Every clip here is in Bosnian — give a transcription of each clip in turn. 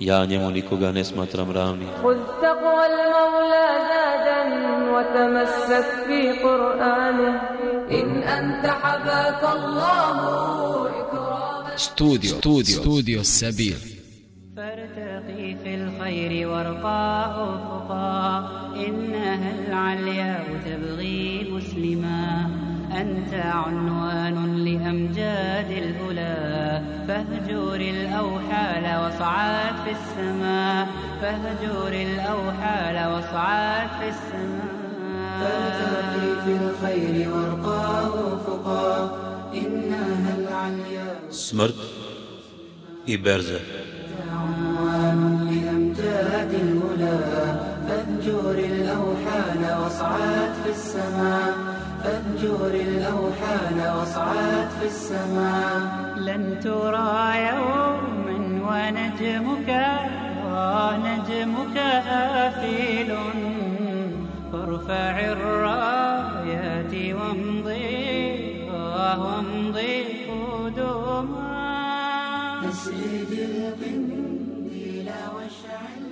Ja njemu nikoga ne smatram ravnim. خذ تقوى المولى زادا وتمسك في قرآنه. إن أنت حباك الله إكراما. ستوديو ستوديو ستوديو السبيل. فارتقي في الخير وارقى أفقا. إنها العلياء تبغي مسلما. أنت عنوان لأمجاد الأولى فاهجر الأوحال واصعد في السماء فاهجر الأوحال واصعد في السماء فارتقي في الخير وارقى أفقا إنها العلياء Smrt i berze. عنوان لأمجاد الأولى فانجر الأوحال واصعد في السماء فانجر الأوحال وأصعد في السماء. لن ترى يوما ونجمك ونجمك آفل. فارفع الرايات وامضي وامضي قدما. أسعد القنديل واشعل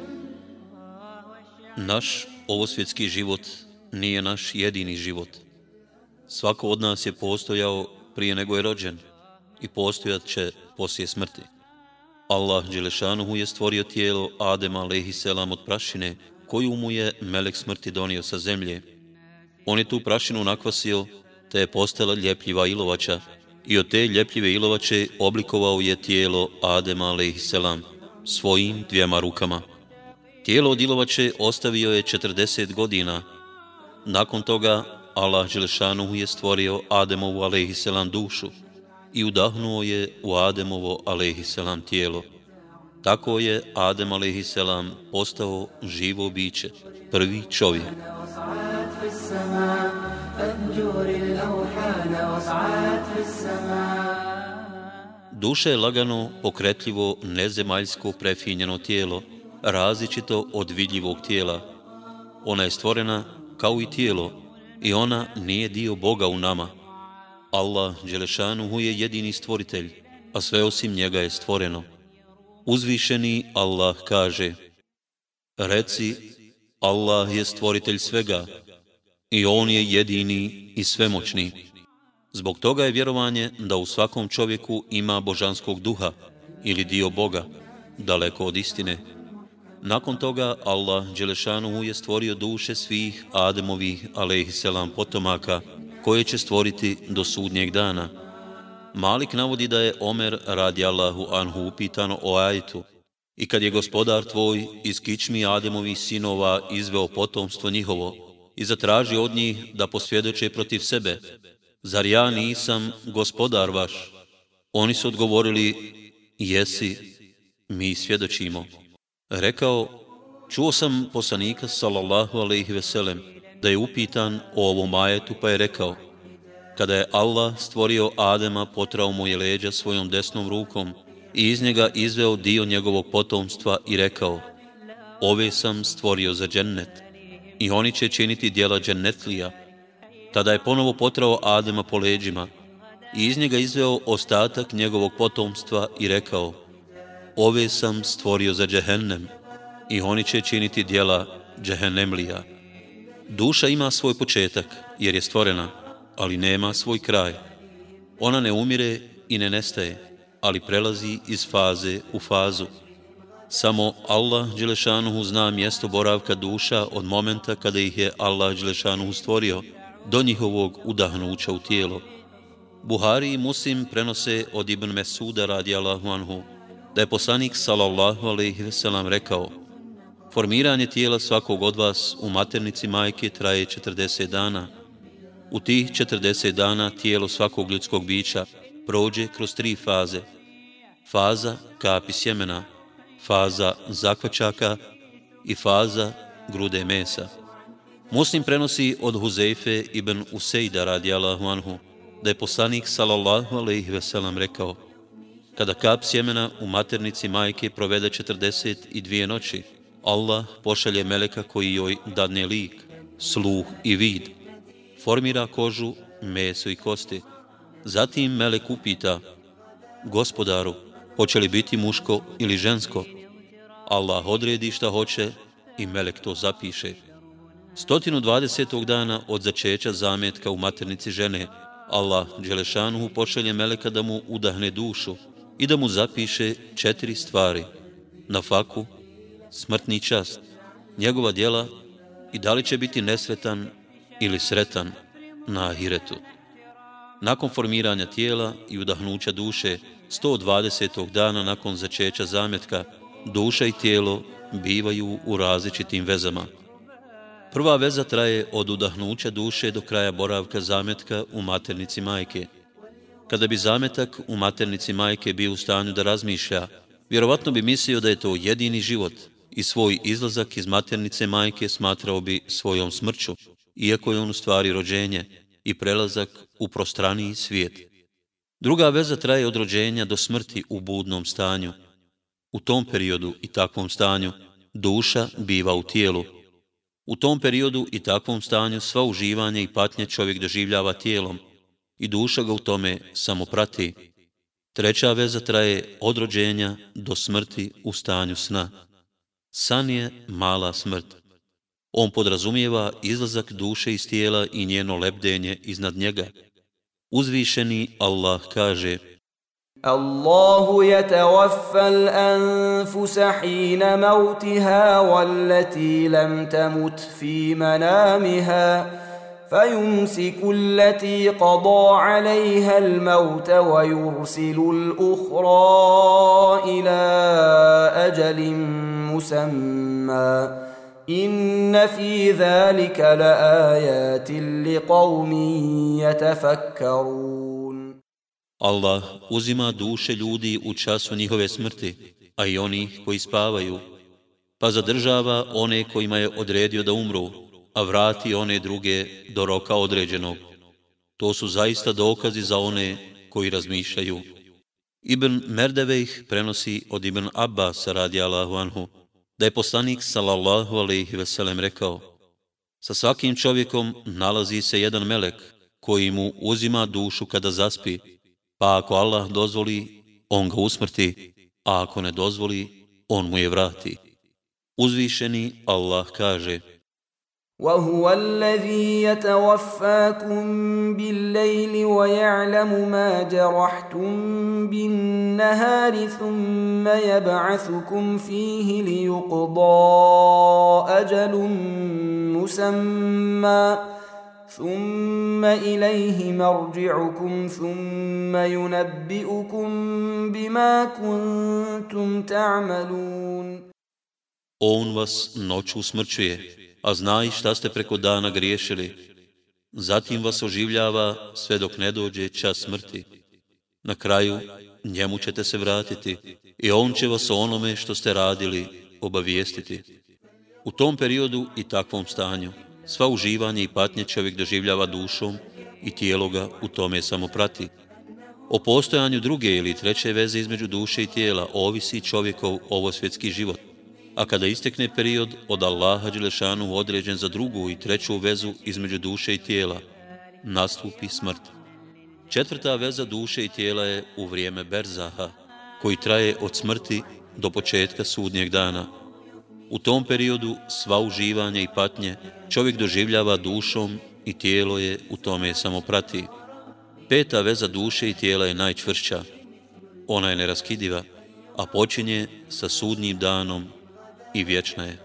Naš ovosvjetski život nije naš jedini život. Svako od nas je postojao prije nego je rođen i postojat će poslije smrti. Allah Đelešanuhu je stvorio tijelo Adema alaihisselam od prašine koju mu je melek smrti donio sa zemlje. On je tu prašinu nakvasio te je postala ljepljiva ilovača i od te ljepljive ilovače oblikovao je tijelo Adema alaihisselam svojim dvijema rukama. Tijelo od ilovače ostavio je 40 godina. Nakon toga Allah Đelešanuhu je stvorio Ademovu alehiselam dušu i udahnuo je u Ademovo alehiselam tijelo. Tako je Adem alehiselam postao živo biće, prvi čovjek. Duše je lagano, pokretljivo, nezemaljsko, prefinjeno tijelo, različito od vidljivog tijela. Ona je stvorena kao i tijelo, i ona nije dio Boga u nama. Allah, Đelešanuhu, je jedini stvoritelj, a sve osim njega je stvoreno. Uzvišeni Allah kaže, Reci, Allah je stvoritelj svega i On je jedini i svemoćni. Zbog toga je vjerovanje da u svakom čovjeku ima božanskog duha ili dio Boga, daleko od istine. Nakon toga Allah Đelešanuhu je stvorio duše svih Ademovih, alaihisselam, potomaka, koje će stvoriti do sudnjeg dana. Malik navodi da je Omer radi Allahu anhu upitano o ajetu i kad je gospodar tvoj iz kičmi Ademovih sinova izveo potomstvo njihovo i zatraži od njih da posvjedoče protiv sebe, zar ja nisam gospodar vaš? Oni su odgovorili, jesi, mi svjedočimo. Rekao, čuo sam poslanika sallallahu alaihi veselem da je upitan o ovom ajetu pa je rekao, kada je Allah stvorio Adema, potrao mu je leđa svojom desnom rukom i iz njega izveo dio njegovog potomstva i rekao, ove sam stvorio za džennet i oni će činiti dijela džennetlija. Tada je ponovo potrao Adema po leđima i iz njega izveo ostatak njegovog potomstva i rekao, ove sam stvorio za džehennem i oni će činiti dijela džehennemlija. Duša ima svoj početak jer je stvorena, ali nema svoj kraj. Ona ne umire i ne nestaje, ali prelazi iz faze u fazu. Samo Allah Đelešanuhu zna mjesto boravka duša od momenta kada ih je Allah Đelešanuhu stvorio do njihovog udahnuća u tijelo. Buhari i Muslim prenose od Ibn Mesuda radi Allahu anhu, da je poslanik sallallahu alaihi veselam rekao Formiranje tijela svakog od vas u maternici majke traje 40 dana. U tih 40 dana tijelo svakog ljudskog bića prođe kroz tri faze. Faza kapi sjemena, faza zakvačaka i faza grude mesa. Muslim prenosi od Huzeife ibn Usejda radijalahu anhu, da je poslanik sallallahu alaihi veselam rekao Kada kap sjemena u maternici majke provede 42 noći, Allah pošalje meleka koji joj dadne lik, sluh i vid, formira kožu, meso i kosti. Zatim melek upita, gospodaru, hoće li biti muško ili žensko? Allah odredi šta hoće i melek to zapiše. 120. dana od začeća zametka u maternici žene, Allah Đelešanuhu pošalje meleka da mu udahne dušu i da mu zapiše četiri stvari. Na faku, smrtni čast, njegova djela i da li će biti nesretan ili sretan na ahiretu. Nakon formiranja tijela i udahnuća duše, 120. dana nakon začeća zametka, duša i tijelo bivaju u različitim vezama. Prva veza traje od udahnuća duše do kraja boravka zametka u maternici majke. Kada bi zametak u maternici majke bio u stanju da razmišlja, vjerovatno bi mislio da je to jedini život i svoj izlazak iz maternice majke smatrao bi svojom smrću, iako je on u stvari rođenje i prelazak u prostraniji svijet. Druga veza traje od rođenja do smrti u budnom stanju. U tom periodu i takvom stanju duša biva u tijelu, U tom periodu i takvom stanju sva uživanje i patnje čovjek doživljava tijelom i duša ga u tome samo prati. Treća veza traje od rođenja do smrti u stanju sna. San je mala smrt. On podrazumijeva izlazak duše iz tijela i njeno lebdenje iznad njega. Uzvišeni Allah kaže Allahu yatawaffa al-anfusa hina mautiha wallati lam tamut fi manamiha فيمسك التي قضى عليها الموت ويرسل الاخرى إلى أجل مسمى ان في ذلك لايات لقوم يتفكرون Allah uzima duše ljudi u času njihove smrti, a i oni koji spavaju, pa zadržava one kojima je odredio da umru, a vrati one druge do roka određenog. To su zaista dokazi za one koji razmišljaju. Ibn Merdevejh prenosi od Ibn Abbas radi Allahu anhu, da je poslanik sallallahu alaihi veselem rekao, sa svakim čovjekom nalazi se jedan melek koji mu uzima dušu kada zaspi, Pa ako Allah dozvoli, on ga usmrti, a ako ne dozvoli, on mu je vrati. Uzvišeni Allah kaže وهو الذي يتوفاكم بالليل ويعلم ما جرحتم بالنهار ثم يبعثكم فيه ليقضى أجل مسمى ثم إليه مرجعكم ثم ينبئكم بما كنتم تعملون. On vas noću usmrćuje, a zna i šta ste preko dana griješili. Zatim vas oživljava sve dok ne dođe čas smrti. Na kraju njemu ćete se vratiti i on će vas o onome što ste radili obavijestiti. U tom periodu i takvom stanju Sva uživanje i patnje čovjek doživljava dušom i tijelo ga u tome samo prati. O postojanju druge ili treće veze između duše i tijela ovisi čovjekov ovosvjetski život. A kada istekne period od Allaha Đelešanu određen za drugu i treću vezu između duše i tijela, nastupi smrt. Četvrta veza duše i tijela je u vrijeme Berzaha, koji traje od smrti do početka sudnjeg dana, U tom periodu sva uživanja i patnje čovjek doživljava dušom i tijelo je u tome samo prati. Peta veza duše i tijela je najčvršća. Ona je neraskidiva, a počinje sa sudnjim danom i vječna je.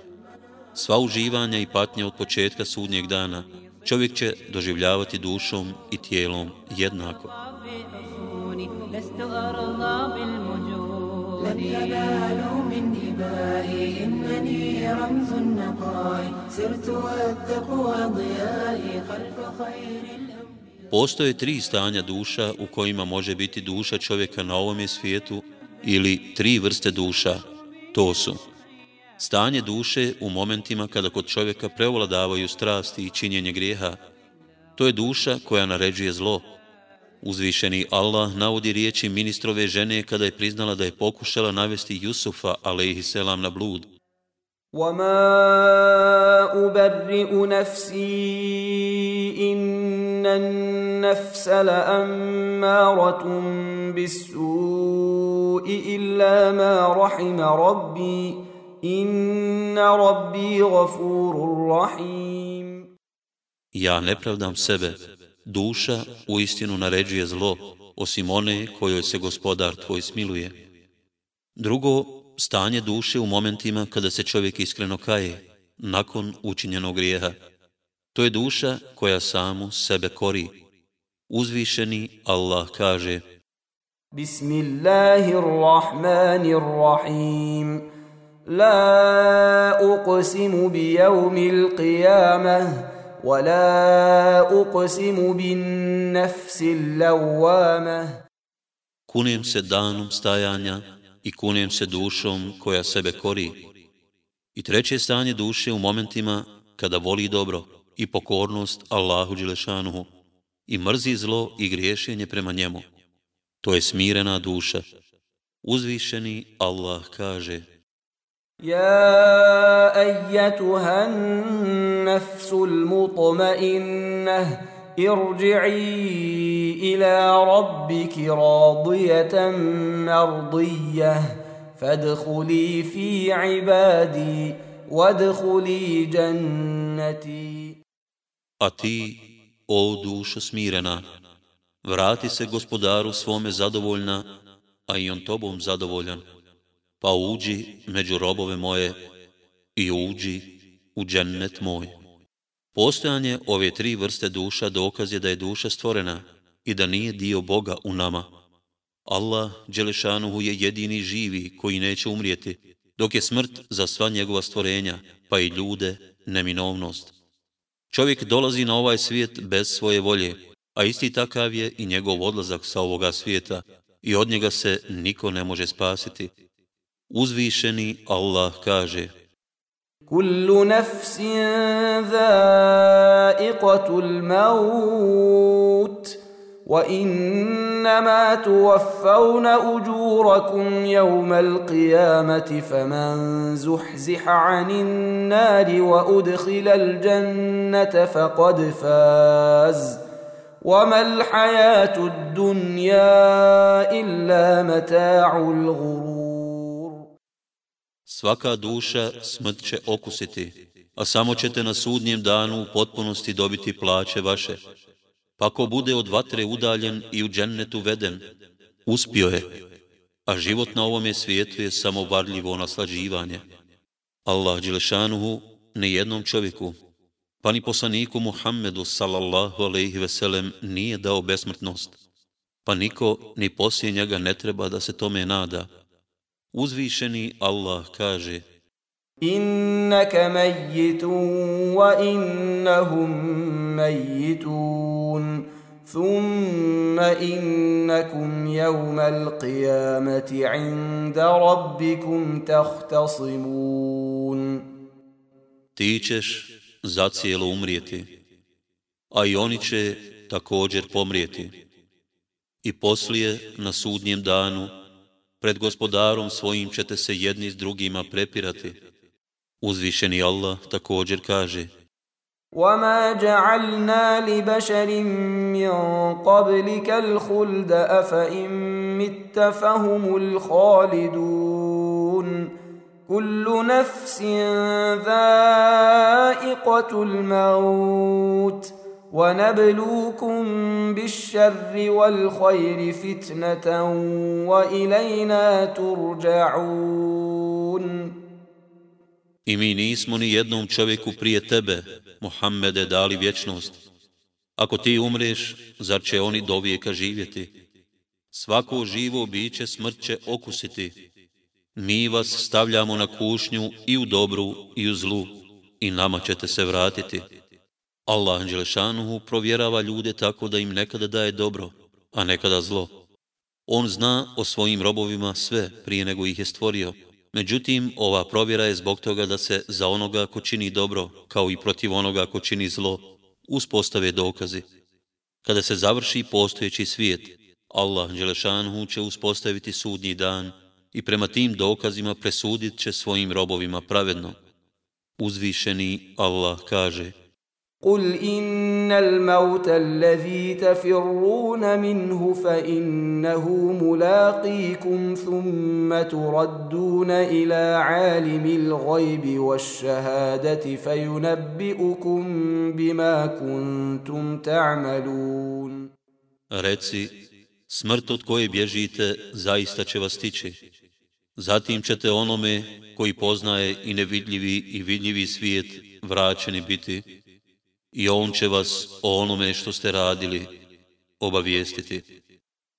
Sva uživanja i patnje od početka sudnjeg dana čovjek će doživljavati dušom i tijelom jednako. في حصوني لست أرضى بالمجون لن ينالوا من إبائي إنني رمز النقاء سرت والتقوى ضيائي خلف خير الأنبياء Postoje tri stanja duša u kojima može biti duša čovjeka na ovome svijetu ili tri vrste duša. To su stanje duše u momentima kada kod čovjeka prevladavaju strasti i činjenje grijeha. To je duša koja naređuje zlo. Uzvišeni Allah navodi riječi ministrove žene kada je priznala da je pokušala navesti Jusufa, alaihisselam, na blud. وما أبرئ نفسي إن النفس لأمارة بالسوء إلا ما رحم ربي Inna rabbi gafurur rahim. Ja ne pravdam sebe. Duša u istinu naređuje zlo, osim one kojoj se gospodar tvoj smiluje. Drugo, stanje duše u momentima kada se čovjek iskreno kaje, nakon učinjenog grijeha. To je duša koja samu sebe kori. Uzvišeni Allah kaže Bismillahirrahmanirrahim لا أقسم بيوم القيامة ولا أقسم بالنفس اللوامة kunem se danom stajanja i kunem se dušom koja sebe kori. I treće stanje duše u momentima kada voli dobro i pokornost Allahu Đelešanuhu i mrzi zlo i griješenje prema njemu. To je smirena duša. Uzvišeni Allah kaže يا أيتها النفس المطمئنة ارجعي إلى ربك راضية مرضية فادخلي في عبادي وادخلي جنتي. اتي أو دوشو سميرنا vrati se gospodaru svome zadovoljna a i on Pa uđi među robove moje i uđi u džennet moj. Postojanje ove tri vrste duša dokaz je da je duša stvorena i da nije dio Boga u nama. Allah, Đelešanuhu, je jedini živi koji neće umrijeti, dok je smrt za sva njegova stvorenja, pa i ljude, neminovnost. Čovjek dolazi na ovaj svijet bez svoje volje, a isti takav je i njegov odlazak sa ovoga svijeta i od njega se niko ne može spasiti. Uzvišeni Allah kaže Kullu nafsin zaiqatul maut Wa innama tuwaffawna ujurakum yawma al-qiyamati Faman zuhziha anin nari wa udkhila al-jannata faqad faz وما الحياة الدنيا إلا متاع الغرور Svaka duša smrt će okusiti, a samo ćete na sudnjem danu u potpunosti dobiti plaće vaše. Pa ko bude od vatre udaljen i u džennetu veden, uspio je, a život na ovome svijetu je samo varljivo naslađivanje. Allah Đelešanuhu ne jednom čovjeku, pa ni poslaniku Muhammedu sallallahu alaihi veselem nije dao besmrtnost, pa niko ni poslije njega ne treba da se tome nada. Uzvišeni Allah kaže Innaka mejitun wa innahum mejitun thumma innakum jevma l'qiyamati 'inda rabbikum tahtasimun Ti ćeš za cijelo umrijeti, a i oni će također pomrijeti. I poslije na sudnjem danu pred gospodarom svojim ćete se jedni s drugima prepirati. Uzvišeni Allah također kaže وما جعلنا لبشر من قبلك الخلد أفإن مت فهم الخالدون كل نفس ذائقة الموت ونبلوكم بالشر والخير فتنة وإلينا ترجعون I mi nismo ni jednom čovjeku prije tebe, Muhammede, dali vječnost. Ako ti umreš, zar će oni do vijeka živjeti? Svako živo biće smrt će okusiti. Mi vas stavljamo na kušnju i u dobru i u zlu i nama ćete se vratiti. Allah Anđelešanuhu provjerava ljude tako da im nekada daje dobro, a nekada zlo. On zna o svojim robovima sve prije nego ih je stvorio. Međutim, ova provjera je zbog toga da se za onoga ko čini dobro, kao i protiv onoga ko čini zlo, uspostave dokazi. Kada se završi postojeći svijet, Allah Đelešanuhu će uspostaviti sudnji dan i prema tim dokazima presudit će svojim robovima pravedno. Uzvišeni Allah kaže – قل إن الموت الذي تفرون منه فإنه ملاقيكم ثم تردون إلى عالم الغيب والشهادة فينبئكم بما كنتم تعملون Reci, smrt od koje bježite zaista će vas tići. Zatim ćete onome koji poznaje i nevidljivi i vidljivi svijet vraćeni biti i on će vas o onome što ste radili obavijestiti.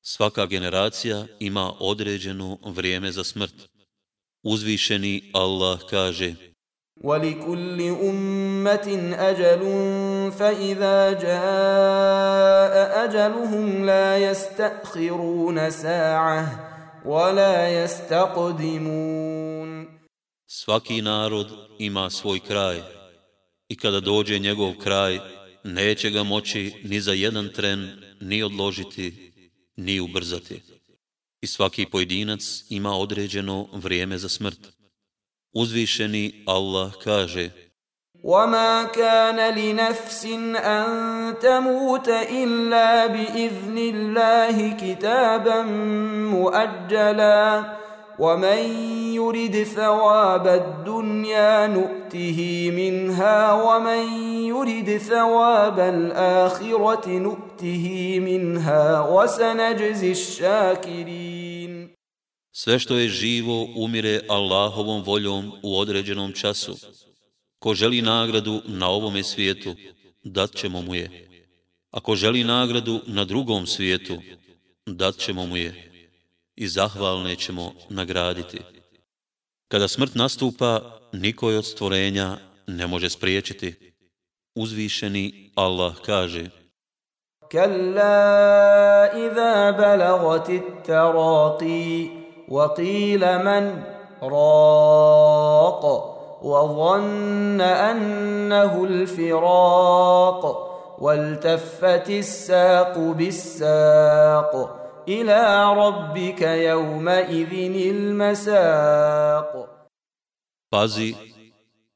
Svaka generacija ima određeno vrijeme za smrt. Uzvišeni Allah kaže وَلِكُلِّ أُمَّةٍ أَجَلٌ فَإِذَا جَاءَ أَجَلُهُمْ لَا يَسْتَأْخِرُونَ سَاعَةً وَلَا يَسْتَقْدِمُونَ Svaki narod ima svoj kraj, i kada dođe njegov kraj, neće ga moći ni za jedan tren ni odložiti, ni ubrzati. I svaki pojedinac ima određeno vrijeme za smrt. Uzvišeni Allah kaže وما كان لنفس أن تموت إلا بإذن الله كتابا مؤجلا ومن يرد ثواب الدنيا نؤته منها ومن يرد ثواب الآخرة نؤته منها وسنجزي الشاكرين Sve što je živo umire Allahovom voljom u određenom času. Ko želi nagradu na ovome svijetu, dat ćemo mu je. Ako želi nagradu na drugom svijetu, dat ćemo mu je I zahvalne ćemo nagraditi. Kada smrt nastupa, niko od stvorenja ne može spriječiti. Uzvišeni Allah kaže كلا إذا بلغت التراقي وقيل من راق وظن أنه الفراق والتفت الساق بالساق ila rabbika yawma idhinil masaq Pazi,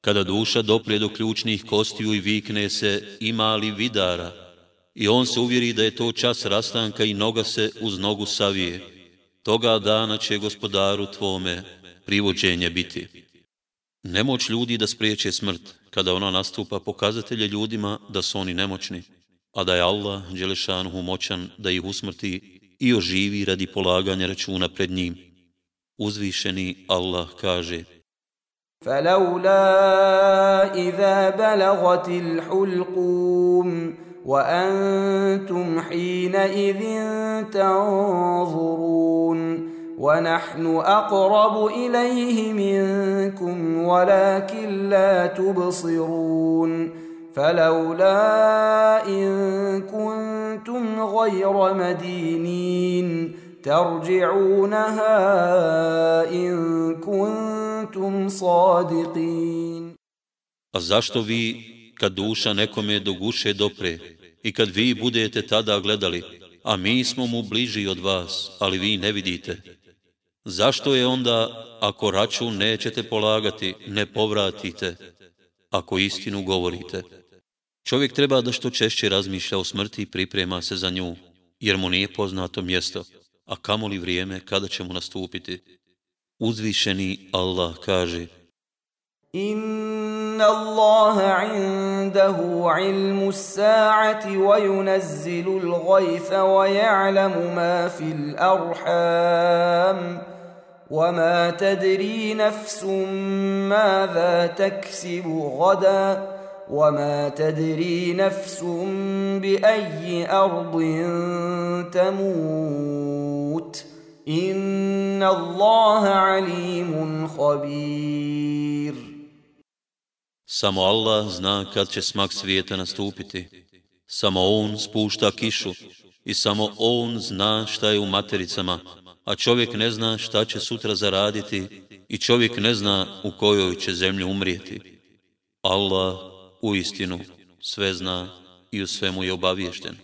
kada duša doprije do ključnih kostiju i vikne se ima li vidara, i on se uvjeri da je to čas rastanka i noga se uz nogu savije, toga dana će gospodaru tvome privođenje biti. Nemoć ljudi da spriječe smrt, kada ona nastupa, pokazatelje ljudima da su oni nemoćni, a da je Allah, Đelešanuhu, moćan da ih usmrti i oživi radi polaganja računa pred njim. Uzvišeni Allah kaže فلولا إذا بلغت الحلقوم وأنتم حينئذ تنظرون ونحن أقرب إليه منكم ولكن لا تبصرون فلولا إن كنتم غير مدينين ترجعونها إن كنتم صادقين A zašto vi, kad duša nekome do guše dopre, i kad vi budete tada gledali, a mi smo mu bliži od vas, ali vi ne vidite, zašto je onda, ako račun nećete polagati, ne povratite, ako istinu govorite? Čovjek treba da što češće razmišlja o smrti i priprema se za nju, jer mu nije poznato mjesto, a kamoli vrijeme kada će mu nastupiti. Uzvišeni Allah kaže In إن الله عنده علم الساعة وينزل الغيث ويعلم ما في الأرحام وما تدري نفس ماذا تكسب غدا وما تدري نفس بأي أرض تموت إن الله عليم خبير Samo Allah zna kad će smak svijeta nastupiti. Samo On spušta kišu i samo On zna šta je u matericama, a čovjek ne zna šta će sutra zaraditi i čovjek ne zna u kojoj će zemlji umrijeti. Allah u istinu sve zna i u svemu je obaviješten.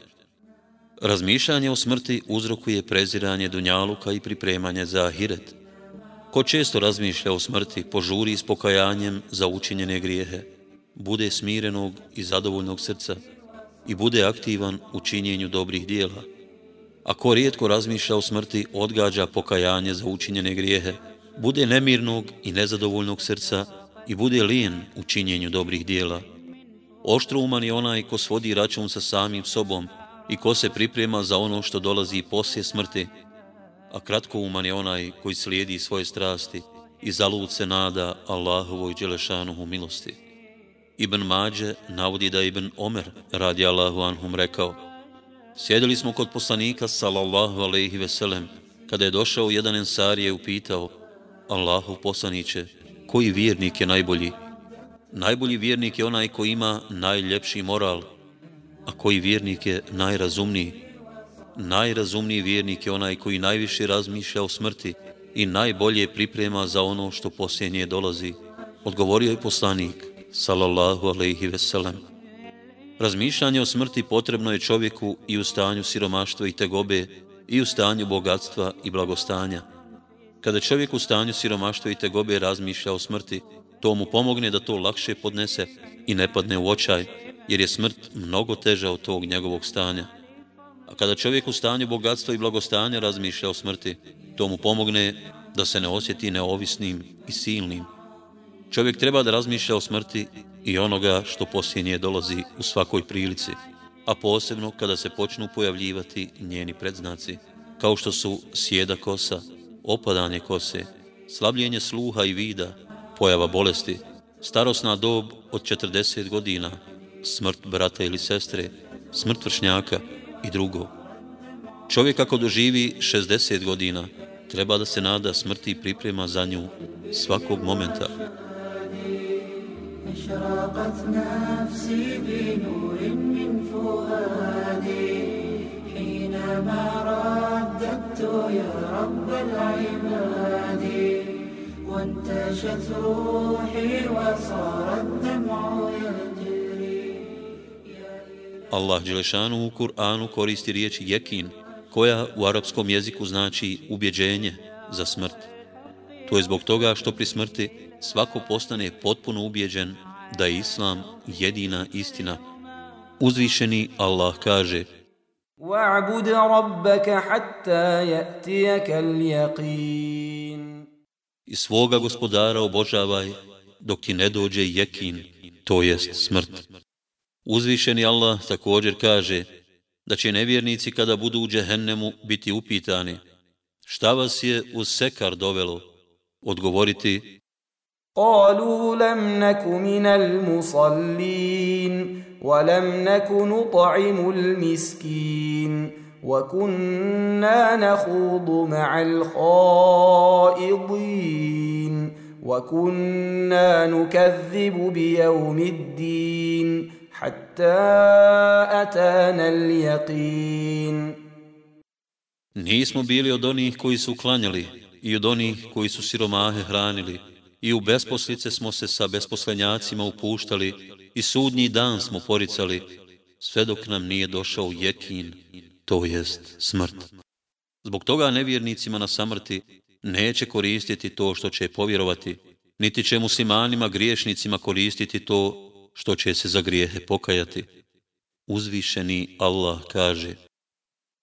Razmišljanje o smrti uzrokuje preziranje dunjaluka i pripremanje za ahiret. Ko često razmišlja o smrti, požuri s pokajanjem za učinjene grijehe, bude smirenog i zadovoljnog srca i bude aktivan u činjenju dobrih dijela. Ako rijetko razmišlja o smrti, odgađa pokajanje za učinjene grijehe, bude nemirnog i nezadovoljnog srca i bude lijen u činjenju dobrih dijela. Oštrouman je onaj ko svodi račun sa samim sobom i ko se priprema za ono što dolazi poslije smrti, a kratkouman je onaj koji slijedi svoje strasti i zalud se nada Allahovoj Đelešanuhu milosti. Ibn Mađe navodi da Ibn Omer radi Allahu anhum rekao Sjedili smo kod poslanika sallallahu alaihi veselem kada je došao jedan ensarije upitao Allahu poslaniće, koji vjernik je najbolji? Najbolji vjernik je onaj koji ima najljepši moral, a koji vjernik je najrazumniji? Najrazumniji vjernik je onaj koji najviše razmišlja o smrti i najbolje priprema za ono što poslije nje dolazi. Odgovorio je poslanik, sallallahu alaihi veselam. Razmišljanje o smrti potrebno je čovjeku i u stanju siromaštva i tegobe, i u stanju bogatstva i blagostanja. Kada čovjek u stanju siromaštva i tegobe razmišlja o smrti, to mu pomogne da to lakše podnese i ne padne u očaj, jer je smrt mnogo teža od tog njegovog stanja. A kada čovjek u stanju bogatstva i blagostanja razmišlja o smrti, to mu pomogne da se ne osjeti neovisnim i silnim. Čovjek treba da razmišlja o smrti i onoga što poslije nje dolazi u svakoj prilici, a posebno kada se počnu pojavljivati njeni predznaci, kao što su sjeda kosa, opadanje kose, slabljenje sluha i vida, pojava bolesti, starosna dob od 40 godina, smrt brata ili sestre, smrt vršnjaka i drugo. Čovjek ako doživi 60 godina, treba da se nada smrti i priprema za nju svakog momenta. أشرقت نفسي بنور من فؤادي حينما رددت يا رب العباد وانتشت روحي وصار الدمع يجري Allah Đelešanu u Kur'anu koristi riječ jekin, koja u arapskom jeziku znači ubjeđenje za smrt. To je zbog toga što pri smrti svako postane potpuno ubjeđen da je Islam jedina istina. Uzvišeni Allah kaže وَاعْبُدْ رَبَّكَ حَتَّى يَأْتِيَكَ الْيَقِينَ I svoga gospodara obožavaj dok ti ne dođe jekin, to jest smrt. Uzvišeni Allah također kaže da će nevjernici kada budu u džehennemu biti upitani šta vas je uz sekar dovelo? Odgovoriti قالوا لم نك من المصلين ولم نك نطعم المسكين وكنا نخوض مع الخائضين وكنا نكذب بيوم الدين حتى أتانا اليقين Nismo bili od onih koji su klanjali i od onih koji su siromahe hranili i u besposlice smo se sa besposlenjacima upuštali i sudnji dan smo poricali, sve dok nam nije došao jekin, to jest smrt. Zbog toga nevjernicima na samrti neće koristiti to što će povjerovati, niti će muslimanima griješnicima koristiti to što će se za grijehe pokajati. Uzvišeni Allah kaže,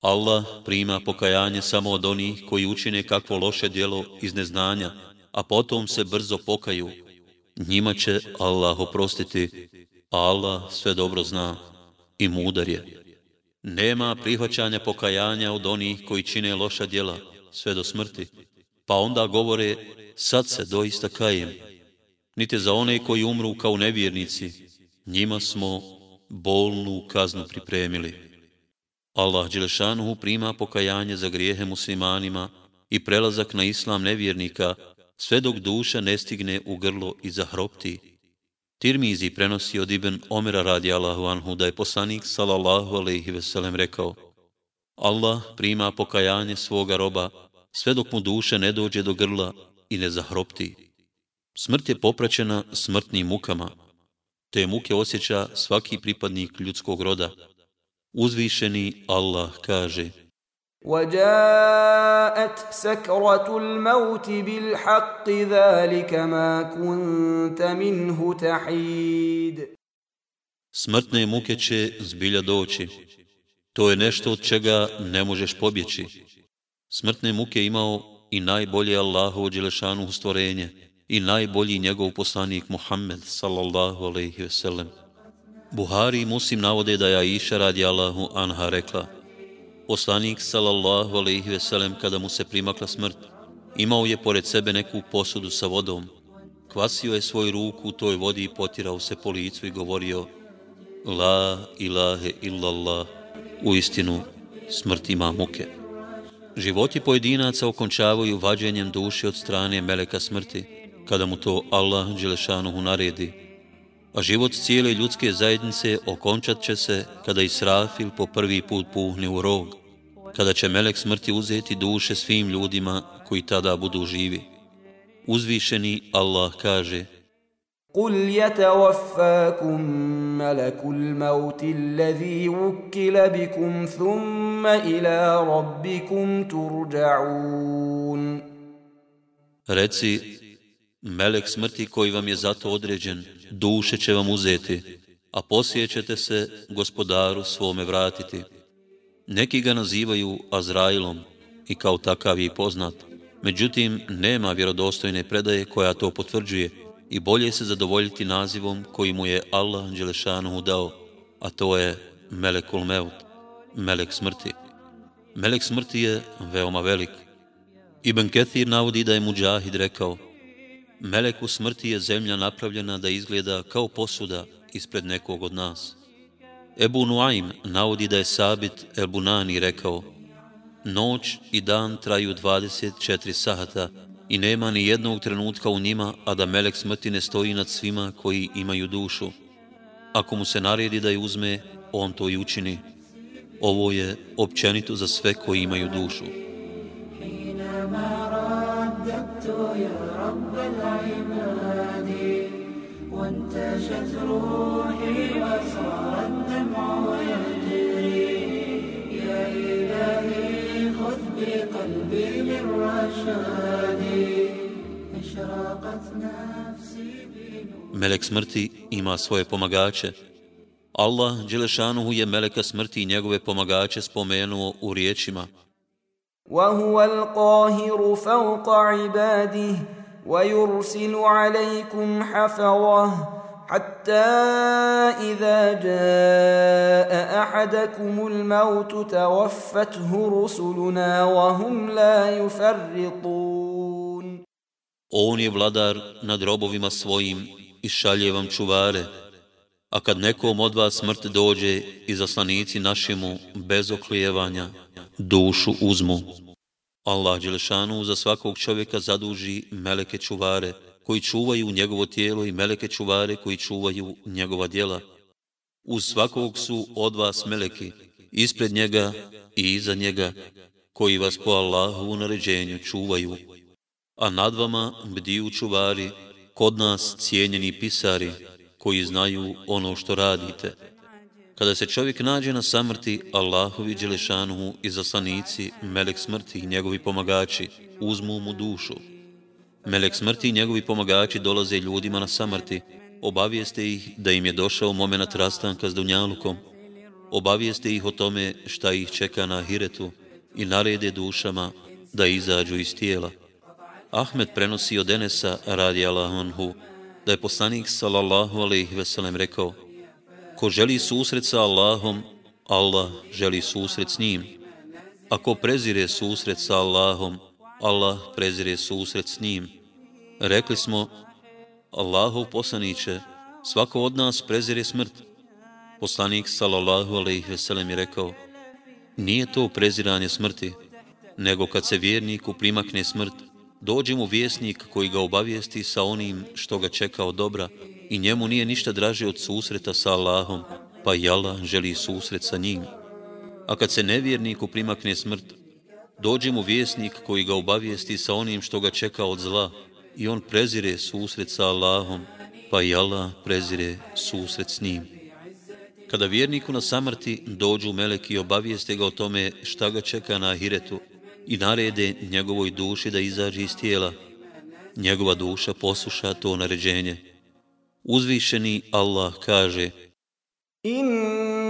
Allah prima pokajanje samo od onih koji učine kakvo loše djelo iz neznanja, a potom se brzo pokaju. Njima će Allah oprostiti, a Allah sve dobro zna i mudar je. Nema prihvaćanja pokajanja od onih koji čine loša djela sve do smrti, pa onda govore sad se doista kajem. Nite za one koji umru kao nevjernici, njima smo bolnu kaznu pripremili. Allah Đelešanuhu prima pokajanje za grijehe muslimanima i prelazak na islam nevjernika, sve dok duša ne stigne u grlo i zahropti. Tirmizi prenosi od Ibn Omera radi Allahu Anhu da je poslanik sallallahu alaihi veselem rekao Allah prima pokajanje svoga roba sve dok mu duša ne dođe do grla i ne zahropti. Smrt je popraćena smrtnim mukama. Te muke osjeća svaki pripadnik ljudskog roda. Uzvišeni Allah kaže وجاءت سكرة الموت بالحق ذلك ما كنت منه تحيد Smrtne muke će zbilja doći. To je nešto od čega ne možeš pobjeći. Smrtne muke imao i najbolje Allahovo dželešanu stvorenje i najbolji njegov poslanik Muhammed sallallahu alaihi ve sellem. Buhari i Muslim navode da je Aisha radi Allahu anha rekla Poslanik sallallahu alaihi veselem kada mu se primakla smrt imao je pored sebe neku posudu sa vodom. Kvasio je svoju ruku u toj vodi i potirao se po licu i govorio La ilahe illallah u istinu smrt ima muke. Životi pojedinaca okončavaju vađenjem duše od strane meleka smrti kada mu to Allah Đelešanuhu naredi a život cijele ljudske zajednice okončat će se kada Israfil po prvi put puhne u rog, kada će melek smrti uzeti duše svim ljudima koji tada budu živi. Uzvišeni Allah kaže قل يتوفاكم ملك الموت الذي وكل بكم ثم إلى ربكم ترجعون Reci, melek smrti koji vam je zato određen, duše će vam uzeti, a poslije ćete se gospodaru svome vratiti. Neki ga nazivaju Azrailom i kao takav je poznat. Međutim, nema vjerodostojne predaje koja to potvrđuje i bolje se zadovoljiti nazivom koji mu je Allah Anđelešanu dao, a to je Melekul Meut, Melek smrti. Melek smrti je veoma velik. Ibn Ketir navodi da je Mujahid rekao, Meleku smrti je zemlja napravljena da izgleda kao posuda ispred nekog od nas. Ebu Nuaim navodi da je Sabit El Bunani rekao Noć i dan traju 24 sahata i nema ni jednog trenutka u njima, a da melek smrti ne stoji nad svima koji imaju dušu. Ako mu se naredi da je uzme, on to i učini. Ovo je općenito za sve koji imaju dušu. انتشت روحي وصار الدمع يجري يا إلهي خذ بقلبي للرشاد اشراقت نفسي Melek smrti ima svoje pomagače. Allah, Đelešanuhu, je Meleka smrti i njegove pomagače spomenuo u riječima. وَهُوَ الْقَاهِرُ فَوْقَ عِبَادِهِ ويرسل عليكم حفظه حتى إذا جاء أحدكم الموت توفته رسلنا وهم لا يفرطون On je vladar nad robovima svojim i šalje vam čuvare, a kad nekom od vas smrt dođe i zaslanici našemu bez oklijevanja, dušu uzmu. Allah Đelešanu za svakog čovjeka zaduži meleke čuvare, koji čuvaju njegovo tijelo i meleke čuvare koji čuvaju njegova djela. Uz svakog su od vas meleki, ispred njega i iza njega, koji vas po Allahu naređenju čuvaju. A nad vama bdiju čuvari, kod nas cijenjeni pisari, koji znaju ono što radite. Kada se čovjek nađe na samrti, Allahovi Đelešanuhu i zaslanici, melek smrti i njegovi pomagači, uzmu mu dušu. Melek smrti i njegovi pomagači dolaze ljudima na samrti, obavijeste ih da im je došao moment rastanka s Dunjalukom, obavijeste ih o tome šta ih čeka na Hiretu i narede dušama da izađu iz tijela. Ahmed prenosi od Enesa radi Allahonhu, da je poslanik sallallahu alaihi veselem rekao Ko želi susret sa Allahom, Allah želi susret s njim. Ako prezire susret sa Allahom, Allah prezire susret s njim. Rekli smo, Allahov poslaniće, svako od nas prezire smrt. Poslanik sallallahu alaihi veselem je rekao, nije to preziranje smrti, nego kad se vjerniku primakne smrt, dođe mu vjesnik koji ga obavijesti sa onim što ga čeka od dobra i njemu nije ništa draže od susreta sa Allahom, pa i Allah želi susret sa njim. A kad se nevjerniku primakne smrt, dođe mu vjesnik koji ga obavijesti sa onim što ga čeka od zla i on prezire susret sa Allahom, pa i Allah prezire susret s njim. Kada vjerniku na samrti dođu meleki i obavijeste ga o tome šta ga čeka na ahiretu, i narede njegovoj duši da izađe iz tijela. Njegova duša posluša to naređenje. Uzvišeni Allah kaže Inna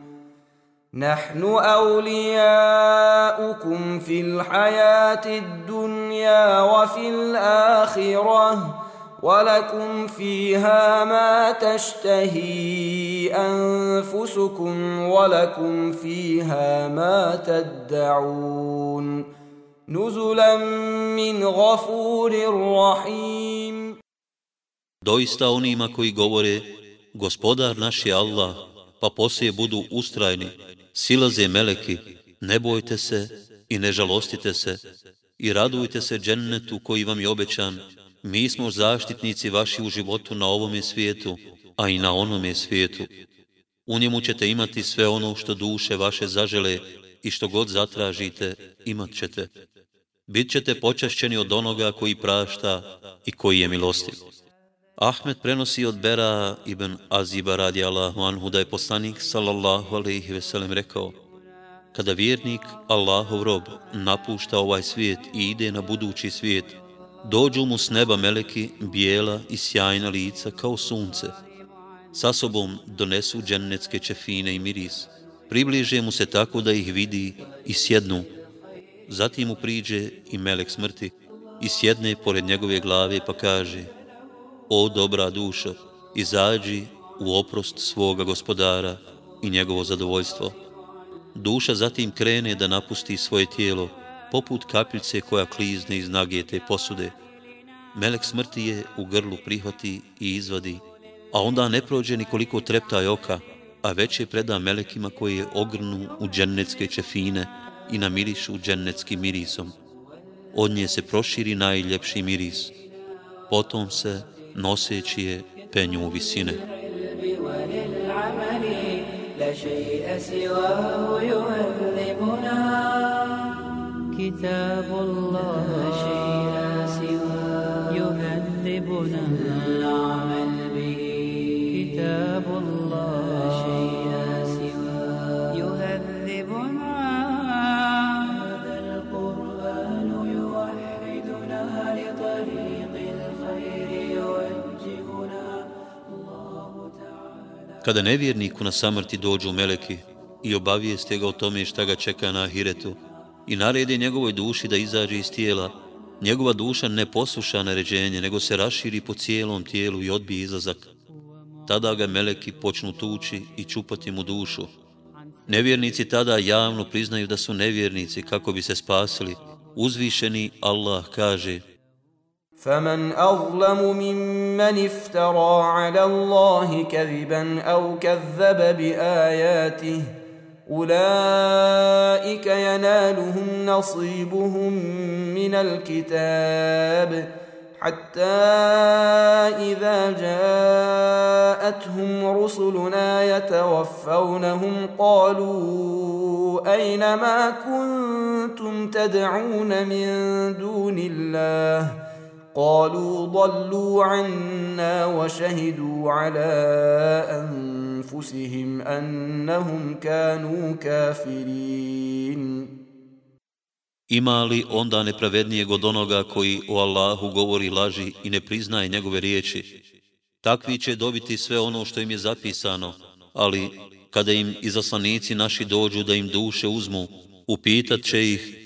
نحن أولياؤكم في الحياة الدنيا وفي الآخرة ولكم فيها ما تشتهي أنفسكم ولكم فيها ما تدعون نزلا من غفور رحيم. Doista onima koji govore, gospodar naš je Allah, pa poslije budu ustrajni, silaze meleki, ne bojte se i ne žalostite se i radujte se džennetu koji vam je obećan. Mi smo zaštitnici vaši u životu na ovome svijetu, a i na onome svijetu. U njemu ćete imati sve ono što duše vaše zažele i što god zatražite, imat ćete. Bit ćete počašćeni od onoga koji prašta i koji je milostiv. Ahmed prenosi od Bera ibn Aziba radi Allahu anhu da je poslanik sallallahu alaihi veselem rekao Kada vjernik, Allahov rob, napušta ovaj svijet i ide na budući svijet, dođu mu s neba meleki, bijela i sjajna lica kao sunce. Sa sobom donesu džennetske čefine i miris. Približe mu se tako da ih vidi i sjednu. Zatim mu priđe i melek smrti i sjedne pored njegove glave pa kaže O dobra dušo, izađi u oprost svoga gospodara i njegovo zadovoljstvo. Duša zatim krene da napusti svoje tijelo, poput kapljice koja klizne iz nage te posude. Melek smrti je u grlu prihvati i izvadi, a onda ne prođe nikoliko treptaj oka, a već je preda melekima koji je ogrnu u džennetske čefine i namirišu džennetskim mirisom. Od nje se proširi najljepši miris. Potom se noseći je penju u visine. كتاب الله لا شيء سوى يهذبنا Kada nevjerniku na samrti dođu meleki, i obavijeste ga o tome šta ga čeka na ahiretu i narede njegovoj duši da izađe iz tijela, njegova duša ne posluša naređenje, nego se raširi po cijelom tijelu i odbije izlazak. Tada ga meleki počnu tući i čupati mu dušu. Nevjernici tada javno priznaju da su nevjernici kako bi se spasili. Uzvišeni Allah kaže فمن أظلم ممن افترى على الله كذبا أو كذب بآياته أولئك ينالهم نصيبهم من الكتاب حتى إذا جاءتهم رسلنا يتوفونهم قالوا أين ما كنتم تدعون من دون الله؟ قالوا ضلوا عنا وشهدوا على أنفسهم أنهم كانوا كافرين Ima li onda nepravednijeg od onoga koji o Allahu govori laži i ne priznaje njegove riječi? Takvi će dobiti sve ono što im je zapisano, ali kada im izaslanici naši dođu da im duše uzmu, upitat će ih,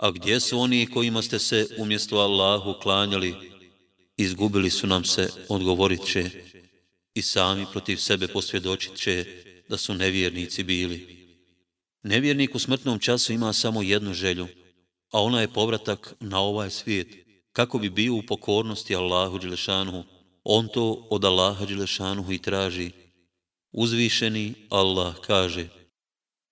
a gdje su oni kojima ste se umjesto Allahu klanjali? Izgubili su nam se, odgovorit će, i sami protiv sebe posvjedočit će da su nevjernici bili. Nevjernik u smrtnom času ima samo jednu želju – a ona je povratak na ovaj svijet, kako bi bio u pokornosti Allahu Đelešanuhu. On to od Allaha Đelešanuhu i traži. Uzvišeni Allah kaže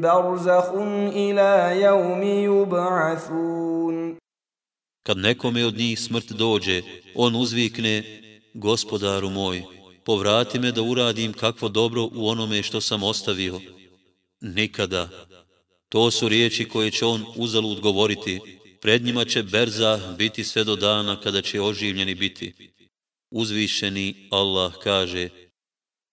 برزخ إلى يوم يبعثون Kad nekome od njih smrt dođe, on uzvikne, gospodaru moj, povrati me da uradim kakvo dobro u onome što sam ostavio. Nikada. To su riječi koje će on uzalud govoriti, Pred njima će berza biti sve do dana kada će oživljeni biti. Uzvišeni Allah kaže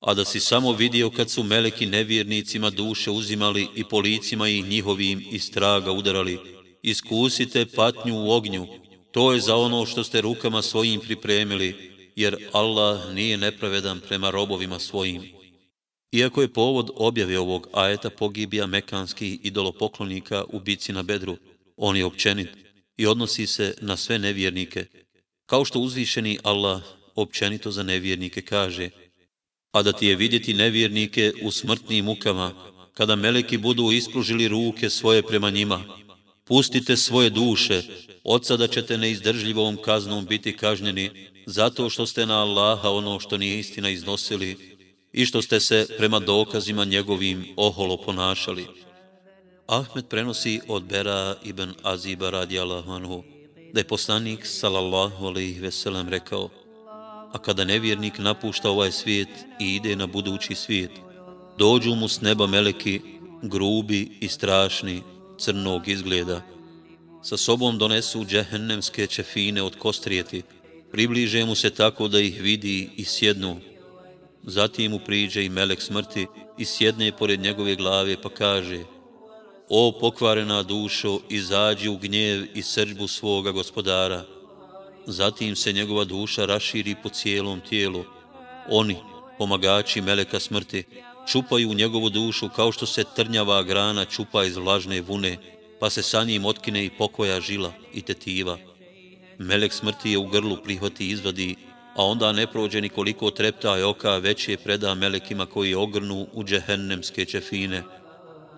A da si samo vidio kad su meleki nevjernicima duše uzimali i policima ih njihovim iz traga udarali, iskusite patnju u ognju, to je za ono što ste rukama svojim pripremili, jer Allah nije nepravedan prema robovima svojim. Iako je povod objave ovog ajeta pogibija mekanskih idolopoklonika u bici na bedru, on je općenit i odnosi se na sve nevjernike, kao što uzvišeni Allah općenito za nevjernike kaže, a da ti je vidjeti nevjernike u smrtnim mukama, kada meleki budu ispružili ruke svoje prema njima, pustite svoje duše, od sada ćete neizdržljivom kaznom biti kažnjeni, zato što ste na Allaha ono što nije istina iznosili, i što ste se prema dokazima njegovim oholo ponašali. Ahmed prenosi od Bera ibn Aziba radijallahu anhu da je poslanik sallallahu alaihi veselam rekao a kada nevjernik napušta ovaj svijet i ide na budući svijet, dođu mu s neba meleki, grubi i strašni, crnog izgleda. Sa sobom donesu džehennemske čefine od kostrijeti, približe mu se tako da ih vidi i sjednu, Zatim mu priđe i melek smrti i sjedne pored njegove glave pa kaže O pokvarena dušo, izađi u gnjev i srđbu svoga gospodara. Zatim se njegova duša raširi po cijelom tijelu. Oni, pomagači meleka smrti, čupaju njegovu dušu kao što se trnjava grana čupa iz vlažne vune, pa se sa njim otkine i pokoja žila i tetiva. Melek smrti je u grlu prihvati i izvadi a onda ne prođe nikoliko trepta i oka, već je preda melekima koji ogrnu u džehennemske čefine.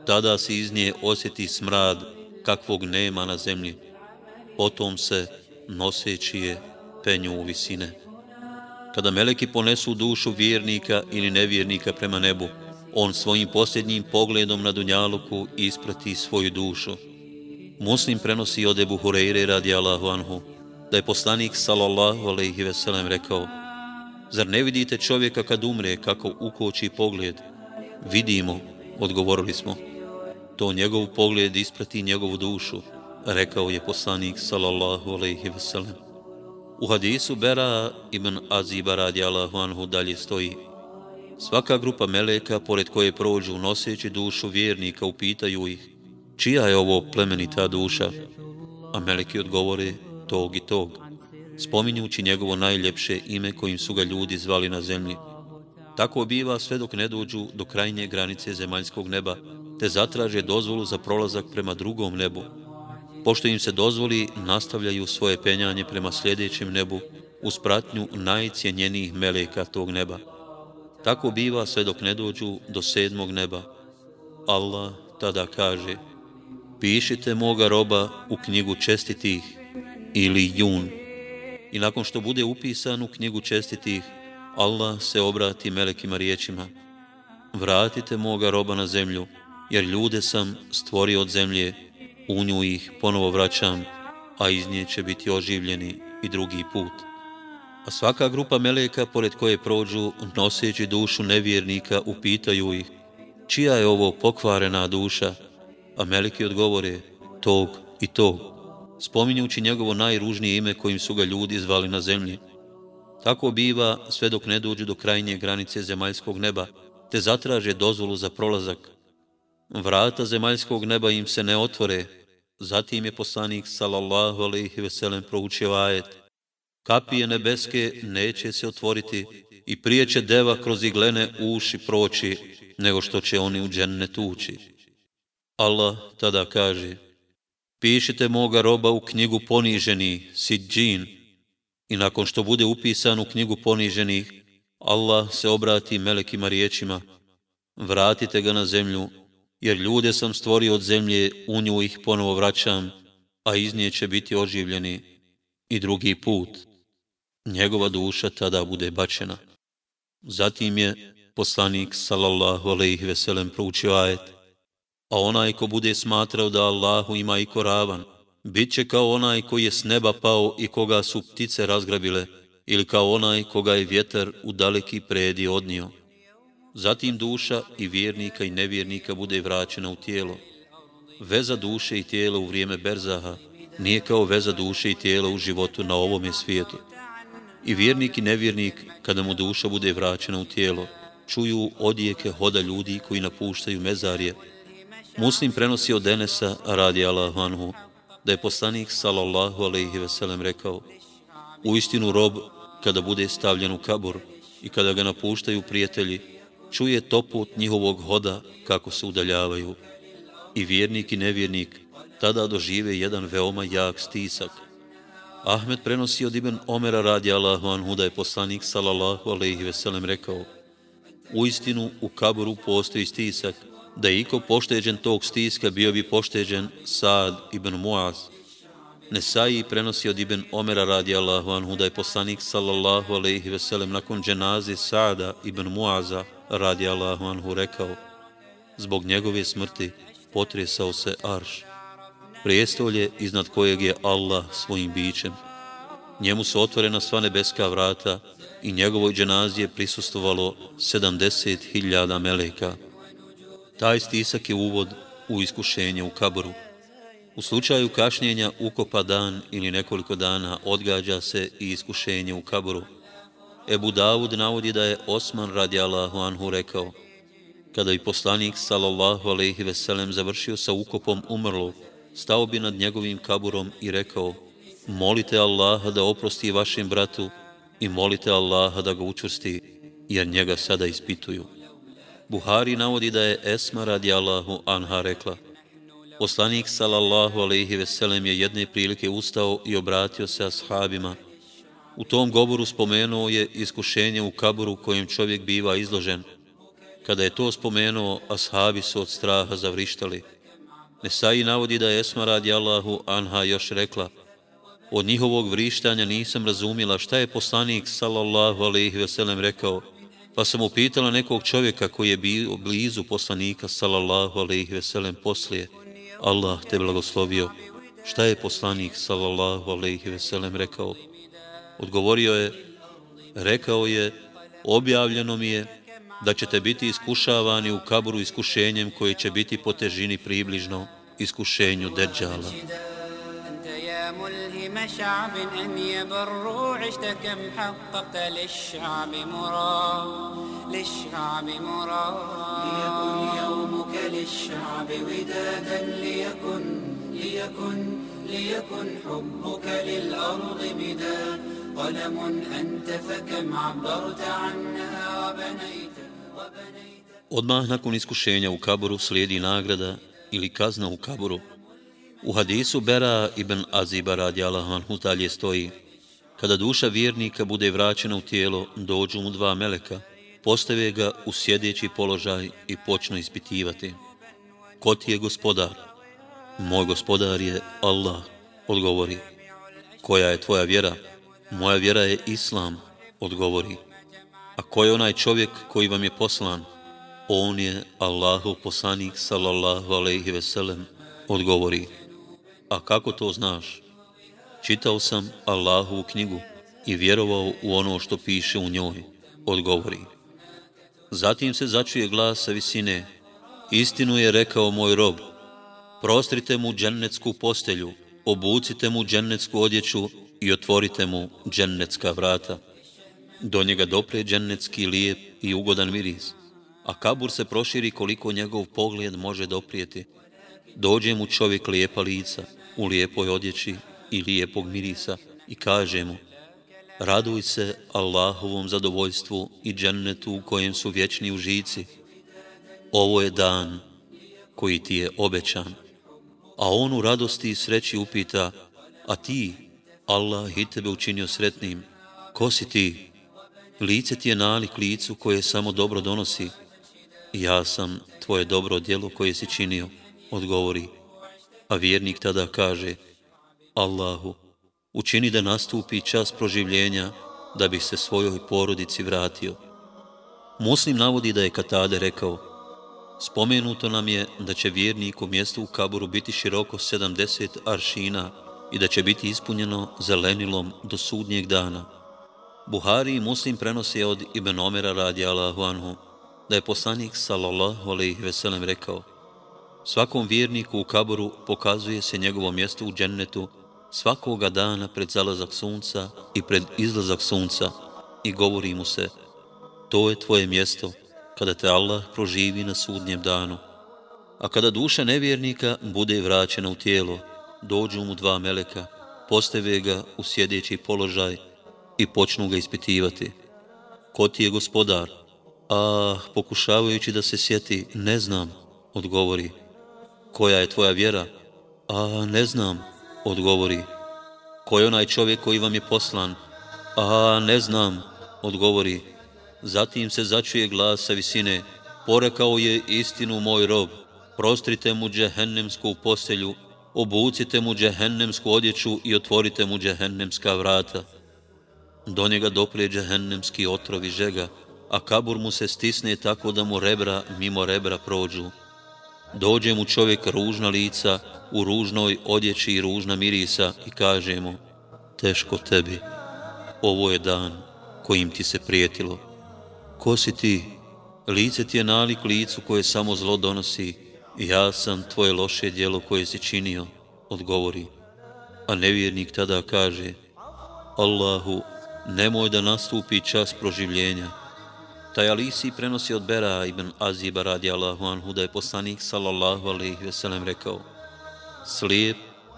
Tada se iz nje osjeti smrad kakvog nema na zemlji. potom se, noseći je, penju u visine. Kada meleki ponesu dušu vjernika ili nevjernika prema nebu, on svojim posljednjim pogledom na Dunjaluku isprati svoju dušu. Muslim prenosi od Ebu Hureyre radi Allahu anhu, da je poslanik sallallahu alaihi veselem rekao, Zar ne vidite čovjeka kad umre kako ukoči pogled? Vidimo, odgovorili smo. To njegov pogled isprati njegovu dušu, rekao je poslanik sallallahu alaihi wasallam. U hadisu Bera ibn Aziba radi Allahu anhu dalje stoji, Svaka grupa meleka, pored koje prođu noseći dušu vjernika, upitaju ih, čija je ovo plemenita duša? A meleki odgovore, tog i tog, spominjući njegovo najljepše ime kojim su ga ljudi zvali na zemlji. Tako biva sve dok ne dođu do krajnje granice zemaljskog neba, te zatraže dozvolu za prolazak prema drugom nebu. Pošto im se dozvoli, nastavljaju svoje penjanje prema sljedećem nebu, uz pratnju najcijenjenijih meleka tog neba. Tako biva sve dok ne dođu do sedmog neba. Allah tada kaže, pišite moga roba u knjigu čestitih ili jun. I nakon što bude upisan u knjigu čestitih, Allah se obrati melekima riječima, vratite moga roba na zemlju, jer ljude sam stvorio od zemlje, u nju ih ponovo vraćam, a iz nje će biti oživljeni i drugi put. A svaka grupa meleka, pored koje prođu, noseći dušu nevjernika, upitaju ih, čija je ovo pokvarena duša? A meleki odgovore, tog i tog, spominjući njegovo najružnije ime kojim su ga ljudi zvali na zemlji. Tako biva sve dok ne dođu do krajnje granice zemaljskog neba, te zatraže dozvolu za prolazak. Vrata zemaljskog neba im se ne otvore, zatim je poslanik sallallahu alaihi veselem proučio ajet, kapije nebeske neće se otvoriti i prije će deva kroz iglene uši proći nego što će oni u dženne tući. Allah tada kaže, pišite moga roba u knjigu poniženi, Sidžin, i nakon što bude upisan u knjigu poniženih, Allah se obrati melekima riječima, vratite ga na zemlju, jer ljude sam stvorio od zemlje, u nju ih ponovo vraćam, a iz nje će biti oživljeni i drugi put njegova duša tada bude bačena. Zatim je poslanik sallallahu alejhi ve sellem proučio ajet: A onaj ko bude smatrao da Allahu ima i koravan, bit će kao onaj koji je s neba pao i koga su ptice razgrabile, ili kao onaj koga je vjetar u daleki predi odnio. Zatim duša i vjernika i nevjernika bude vraćena u tijelo. Veza duše i tijela u vrijeme berzaha nije kao veza duše i tijela u životu na ovome svijetu. I vjernik i nevjernik, kada mu duša bude vraćena u tijelo, čuju odijeke hoda ljudi koji napuštaju mezarje. Muslim prenosi od Denesa, radi Allahu anhu, da je poslanik sallallahu alaihi veselem rekao, u istinu rob, kada bude stavljen u kabor i kada ga napuštaju prijatelji, čuje toput njihovog hoda kako se udaljavaju. I vjernik i nevjernik tada dožive jedan veoma jak stisak – Ahmed prenosi od Ibn Omera radi Allahu anhu da je poslanik sallallahu alaihi veselem rekao U istinu u kaboru postoji stisak da je iko pošteđen tog stiska bio bi pošteđen Saad ibn Muaz. Nesai prenosi od Ibn Omera radi Allahu anhu da je poslanik sallallahu alaihi veselem nakon dženaze Saada ibn Muaza radi Allahu anhu rekao Zbog njegove smrti potresao se arš prijestolje iznad kojeg je Allah svojim bićem. Njemu su otvorena sva nebeska vrata i njegovoj dženazije prisustovalo 70.000 meleka. Taj stisak je uvod u iskušenje u kaboru. U slučaju kašnjenja ukopa dan ili nekoliko dana odgađa se i iskušenje u kaboru. Ebu Davud navodi da je Osman radi Allahu anhu rekao, kada bi poslanik sallallahu alaihi veselem završio sa ukopom umrlog, stao bi nad njegovim kaburom i rekao, molite Allaha da oprosti vašem bratu i molite Allaha da ga učvrsti, jer njega sada ispituju. Buhari navodi da je Esma radi Allahu anha rekla, Poslanik sallallahu alaihi veselem je jedne prilike ustao i obratio se ashabima. U tom govoru spomenuo je iskušenje u kaburu kojem čovjek biva izložen. Kada je to spomenuo, ashabi su od straha zavrištali. Nesai navodi da je Esma radi Allahu anha još rekla, Od njihovog vrištanja nisam razumila šta je poslanik sallallahu alaihi ve sellem rekao, pa sam upitala nekog čovjeka koji je bio blizu poslanika sallallahu alaihi ve sellem poslije. Allah te blagoslovio. Šta je poslanik sallallahu alaihi ve sellem rekao? Odgovorio je, rekao je, objavljeno mi je da ćete biti iskušavani u kaburu iskušenjem koji će biti po težini približno iskušenju Deđala. يا ملهم شعب أن يبروا عشت كم حققت للشعب مراد للشعب مراد ليكن يومك للشعب ودادا ليكن ليكن ليكن حبك للأرض مداد قلم أنت فكم عبرت عنها وبنيت وبنيت. Odmah nakon iskušenja u kaburu slijedi nagrada ili kazna u kaburu. U hadisu Bera ibn Aziba radi Allahanhu dalje stoji Kada duša vjernika bude vraćena u tijelo, dođu mu dva meleka, postave ga u sjedeći položaj i počnu ispitivati. Ko ti je gospodar? Moj gospodar je Allah, odgovori. Koja je tvoja vjera? Moja vjera je Islam, odgovori. A ko je onaj čovjek koji vam je poslan? On je Allahov poslanik, sallallahu alaihi ve sellem, odgovori. A kako to znaš? Čitao sam Allahovu knjigu i vjerovao u ono što piše u njoj, odgovori. Zatim se začuje glas sa visine. Istinu je rekao moj rob. Prostrite mu džennetsku postelju, obucite mu džennetsku odjeću i otvorite mu džennetska vrata. Do njega dopre džennetski lijep i ugodan miris, a kabur se proširi koliko njegov pogled može doprijeti. Dođe mu čovjek lijepa lica, u lijepoj odjeći i lijepog mirisa i kaže mu Raduj se Allahovom zadovoljstvu i džennetu u kojem su vječni užici. Ovo je dan koji ti je obećan. A on u radosti i sreći upita, a ti, Allah i tebe učinio sretnim, ko si ti? Lice ti je nalik licu koje samo dobro donosi. Ja sam tvoje dobro djelo koje si činio, odgovori. A vjernik tada kaže, Allahu, učini da nastupi čas proživljenja da bi se svojoj porodici vratio. Muslim navodi da je Katade rekao, spomenuto nam je da će vjernik u mjestu u kaburu biti široko 70 aršina i da će biti ispunjeno zelenilom do sudnjeg dana. Buhari i Muslim prenose od Ibn Omera radi Allahu anhu, da je poslanik sallallahu alaihi veselem rekao, Svakom vjerniku u kaboru pokazuje se njegovo mjesto u džennetu svakoga dana pred zalazak sunca i pred izlazak sunca i govori mu se to je tvoje mjesto kada te Allah proživi na sudnjem danu. A kada duša nevjernika bude vraćena u tijelo, dođu mu dva meleka, postave ga u sjedeći položaj i počnu ga ispitivati. Ko ti je gospodar? A, pokušavajući da se sjeti, ne znam, odgovori koja je tvoja vjera? A, ne znam, odgovori. Ko je onaj čovjek koji vam je poslan? A, ne znam, odgovori. Zatim se začuje glas sa visine. Porekao je istinu moj rob. Prostrite mu džehennemsku poselju, obucite mu džehennemsku odjeću i otvorite mu džehennemska vrata. Do njega doprije džehennemski otrovi žega, a kabur mu se stisne tako da mu rebra mimo rebra prođu. Dođe mu čovjek ružna lica, u ružnoj odjeći i ružna mirisa i kaže mu, teško tebi, ovo je dan kojim ti se prijetilo. Ko si ti? Lice ti je nalik licu koje samo zlo donosi. Ja sam tvoje loše dijelo koje si činio, odgovori. A nevjernik tada kaže, Allahu, nemoj da nastupi čas proživljenja, Taj Alisi prenosi od Bera ibn Aziba radi Allahu anhu da je poslanik sallallahu alaihi ve sellem rekao Slijep,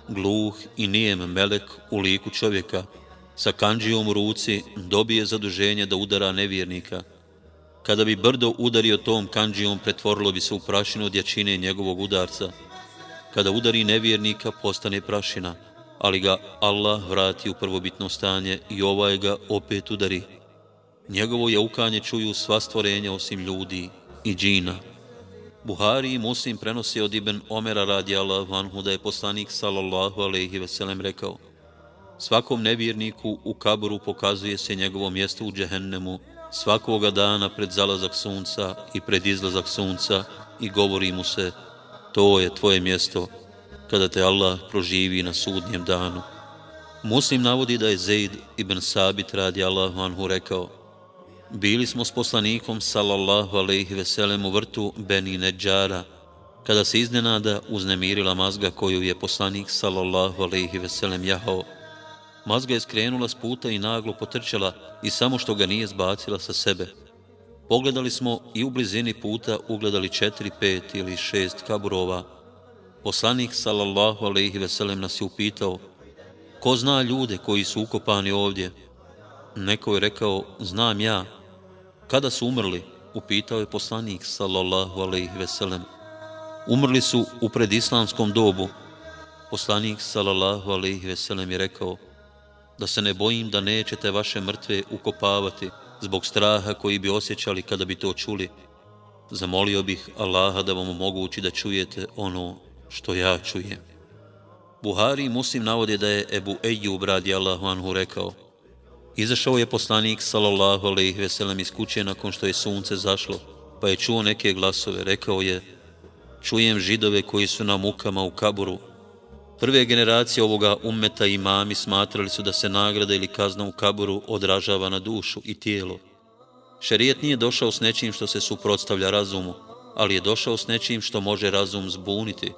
gluh i nijem melek u liku čovjeka sa kanđijom u ruci dobije zaduženje da udara nevjernika. Kada bi brdo udario tom kanđijom, pretvorilo bi se u prašinu od jačine njegovog udarca. Kada udari nevjernika, postane prašina, ali ga Allah vrati u prvobitno stanje i ovaj ga opet udari njegovo jaukanje čuju sva stvorenja osim ljudi i džina. Buhari i Muslim prenosi od Ibn Omera radi Allahu anhu da je poslanik sallallahu alaihi veselem rekao Svakom nevjerniku u kaburu pokazuje se njegovo mjesto u džehennemu svakoga dana pred zalazak sunca i pred izlazak sunca i govori mu se to je tvoje mjesto kada te Allah proživi na sudnjem danu. Muslim navodi da je Zaid ibn Sabit radi Allahu anhu rekao Bili smo s poslanikom sallallahu alaihi veselem u vrtu Beni Neđara kada se iznenada uznemirila mazga koju je poslanik sallallahu alaihi veselem jahao. Mazga je skrenula s puta i naglo potrčala i samo što ga nije zbacila sa sebe. Pogledali smo i u blizini puta ugledali četiri, pet ili šest kaburova. Poslanik sallallahu alaihi veselem nas je upitao Ko zna ljude koji su ukopani ovdje? Neko je rekao, znam ja. Kada su umrli? Upitao je poslanik, sallallahu alaihi veselem. Umrli su u predislamskom dobu. Poslanik, sallallahu alaihi veselem, je rekao, da se ne bojim da nećete vaše mrtve ukopavati zbog straha koji bi osjećali kada bi to čuli. Zamolio bih Allaha da vam omogući da čujete ono što ja čujem. Buhari Muslim navode da je Ebu Ejub radi Allahu anhu rekao Izašao je poslanik sallallahu alaihi veselam iz kuće nakon što je sunce zašlo, pa je čuo neke glasove. Rekao je, čujem židove koji su na mukama u kaburu. Prve generacije ovoga ummeta i mami smatrali su da se nagrada ili kazna u kaburu odražava na dušu i tijelo. Šerijet nije došao s nečim što se suprotstavlja razumu, ali je došao s nečim što može razum zbuniti,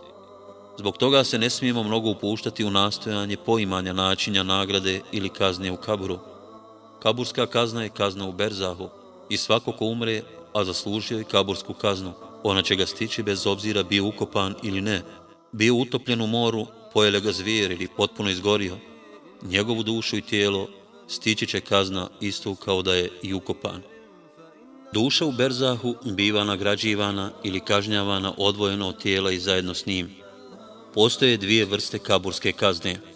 Zbog toga se ne smijemo mnogo upuštati u nastojanje poimanja načinja nagrade ili kazne u kaburu. Kaburska kazna je kazna u Berzahu i svako ko umre, a zaslužio je kabursku kaznu, ona će ga stići bez obzira bio ukopan ili ne. Bio utopljen u moru, pojele ga zvijer ili potpuno izgorio. Njegovu dušu i tijelo stići će kazna isto kao da je i ukopan. Duša u Berzahu biva nagrađivana ili kažnjavana odvojeno od tijela i zajedno s njim. Postoje dvije vrste kaburske kazne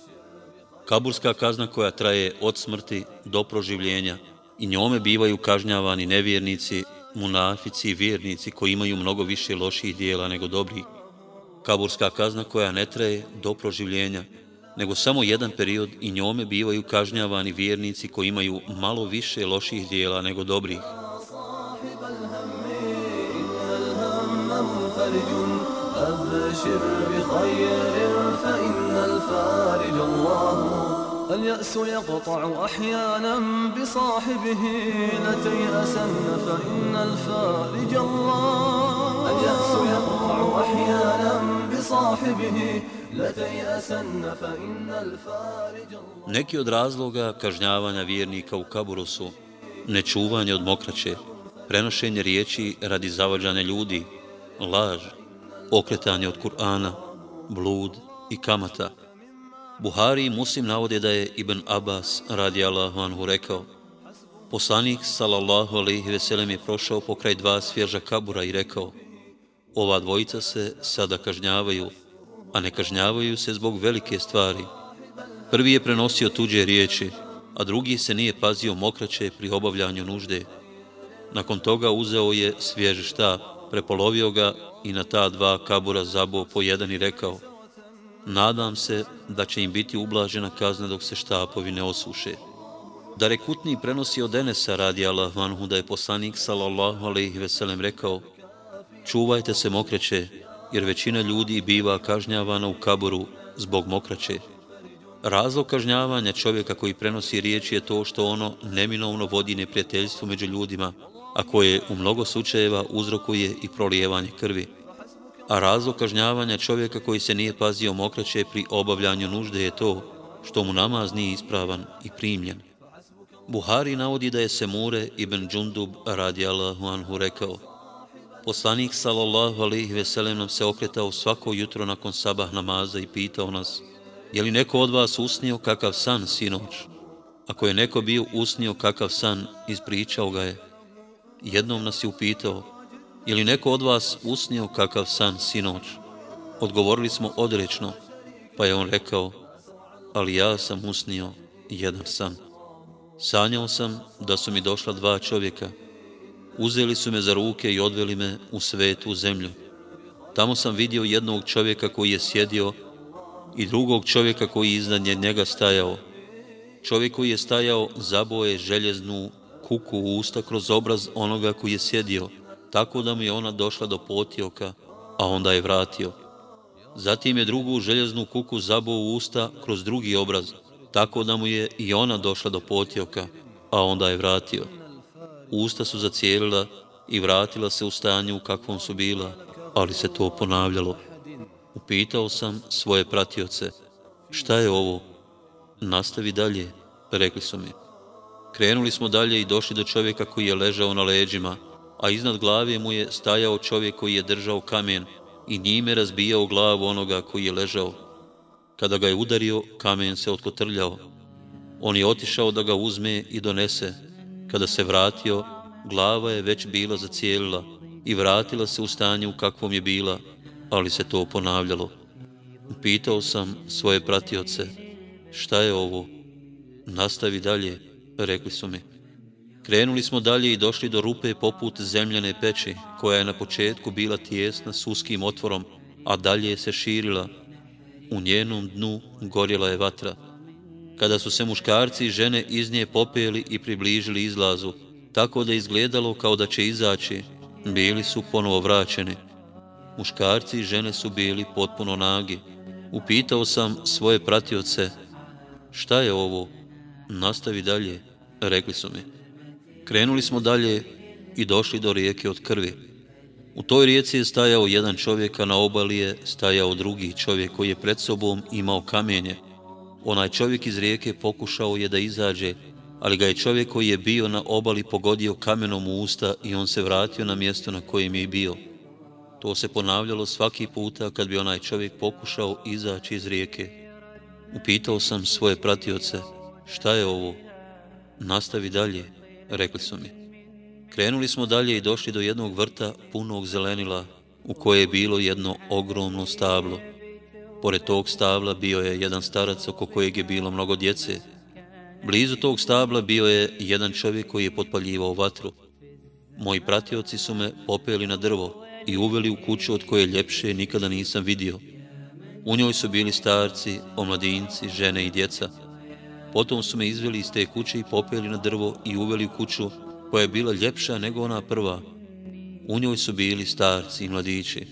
Kaburska kazna koja traje od smrti do proživljenja i njome bivaju kažnjavani nevjernici, munafici i vjernici koji imaju mnogo više loših dijela nego dobrih. Kaburska kazna koja ne traje do proživljenja, nego samo jedan period i njome bivaju kažnjavani vjernici koji imaju malo više loših dijela nego dobrih. أبشر بخير فإن الفارج الله اليأس يقطع أحيانا بصاحبه لتيأسن فإن الفارج الله اليأس يقطع أحيانا بصاحبه لتيأسن فإن الفارج الله Neki od razloga kažnjavanja vjernika u kaburu su nečuvanje od mokraće, prenošenje riječi radi zavađanja ljudi, laž, okretanje od Kur'ana, blud i kamata. Buhari i Muslim navode da je Ibn Abbas radi Allahu anhu rekao Poslanik sallallahu alaihi veselem je prošao pokraj dva svježa kabura i rekao Ova dvojica se sada kažnjavaju, a ne kažnjavaju se zbog velike stvari. Prvi je prenosio tuđe riječi, a drugi se nije pazio mokraće pri obavljanju nužde. Nakon toga uzeo je svježi štap, prepolovio ga i na ta dva kabura zabuo po jedan i rekao Nadam se da će im biti ublažena kazna dok se štapovi ne osuše. Da rekutni prenosi od Enesa radi Allah vanhu da je poslanik sallallahu alaihi veselem rekao Čuvajte se mokreće, jer većina ljudi biva kažnjavana u kaburu zbog mokraće. Razlog kažnjavanja čovjeka koji prenosi riječi je to što ono neminovno vodi neprijateljstvo među ljudima, a koje u mnogo slučajeva uzrokuje i prolijevanje krvi. A razlog kažnjavanja čovjeka koji se nije pazio mokraće pri obavljanju nužde je to što mu namaz nije ispravan i primljen. Buhari navodi da je Semure ibn Džundub radi Allahu anhu rekao Poslanik sallallahu alaihi veselem nam se okretao svako jutro nakon sabah namaza i pitao nas Je li neko od vas usnio kakav san sinoć? Ako je neko bio usnio kakav san, ispričao ga je jednom nas je upitao, je li neko od vas usnio kakav san sinoć? Odgovorili smo odrečno, pa je on rekao, ali ja sam usnio jedan san. Sanjao sam da su mi došla dva čovjeka. Uzeli su me za ruke i odveli me u svetu zemlju. Tamo sam vidio jednog čovjeka koji je sjedio i drugog čovjeka koji je iznad njega stajao čovjek koji je stajao zaboje željeznu kuku u usta kroz obraz onoga koji je sjedio, tako da mu je ona došla do potioka, a onda je vratio. Zatim je drugu željeznu kuku zabo u usta kroz drugi obraz, tako da mu je i ona došla do potioka, a onda je vratio. Usta su zacijelila i vratila se u stanju u kakvom su bila, ali se to ponavljalo. Upitao sam svoje pratioce, šta je ovo? Nastavi dalje, rekli su mi. Krenuli smo dalje i došli do čovjeka koji je ležao na leđima, a iznad glave mu je stajao čovjek koji je držao kamen i njime razbijao glavu onoga koji je ležao. Kada ga je udario, kamen se otkotrljao. On je otišao da ga uzme i donese. Kada se vratio, glava je već bila zacijelila i vratila se u stanje u kakvom je bila, ali se to ponavljalo. Pitao sam svoje pratioce, šta je ovo? Nastavi dalje, rekli su mi. Krenuli smo dalje i došli do rupe poput zemljane peći, koja je na početku bila tijesna s uskim otvorom, a dalje se širila. U njenom dnu gorjela je vatra. Kada su se muškarci i žene iz nje popeli i približili izlazu, tako da izgledalo kao da će izaći, bili su ponovo vraćeni. Muškarci i žene su bili potpuno nagi. Upitao sam svoje pratioce, šta je ovo? Nastavi dalje, rekli su mi. Krenuli smo dalje i došli do rijeke od krvi. U toj rijeci je stajao jedan čovjek, a na obali je stajao drugi čovjek koji je pred sobom imao kamenje. Onaj čovjek iz rijeke pokušao je da izađe, ali ga je čovjek koji je bio na obali pogodio kamenom u usta i on se vratio na mjesto na kojem je bio. To se ponavljalo svaki puta kad bi onaj čovjek pokušao izaći iz rijeke. Upitao sam svoje pratioce, šta je ovo? Nastavi dalje, rekli su mi. Krenuli smo dalje i došli do jednog vrta punog zelenila, u koje je bilo jedno ogromno stablo. Pored tog stabla bio je jedan starac oko kojeg je bilo mnogo djece. Blizu tog stabla bio je jedan čovjek koji je potpaljivao vatru. Moji pratioci su me popeli na drvo i uveli u kuću od koje ljepše nikada nisam vidio. U njoj su bili starci, omladinci, žene i djeca. Potom su me izveli iz te kuće i popeli na drvo i uveli u kuću koja je bila ljepša nego ona prva. U njoj su bili starci i mladići.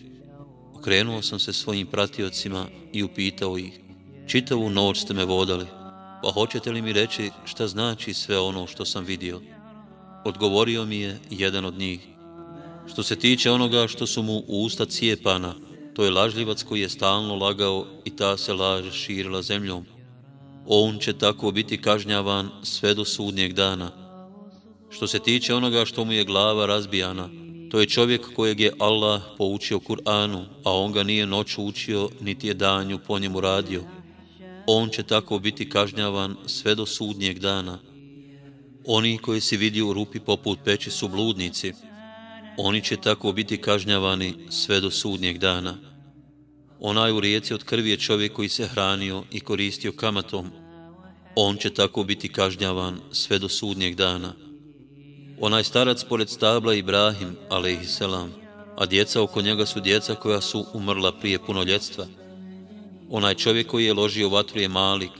Okrenuo sam se svojim pratiocima i upitao ih, čitavu noć ste me vodali, pa hoćete li mi reći šta znači sve ono što sam vidio? Odgovorio mi je jedan od njih. Što se tiče onoga što su mu u usta cijepana, to je lažljivac koji je stalno lagao i ta se laž širila zemljom on će tako biti kažnjavan sve do sudnjeg dana. Što se tiče onoga što mu je glava razbijana, to je čovjek kojeg je Allah poučio Kur'anu, a on ga nije noć učio, niti je danju po njemu radio. On će tako biti kažnjavan sve do sudnjeg dana. Oni koji se vidi u rupi poput peći su bludnici. Oni će tako biti kažnjavani sve do sudnjeg dana. Onaj u rijeci od krvi je čovjek koji se hranio i koristio kamatom. On će tako biti kažnjavan sve do sudnjeg dana. Onaj starac pored stabla Ibrahim, alaihisselam, a djeca oko njega su djeca koja su umrla prije punoljetstva. Onaj čovjek koji je ložio vatru je Malik,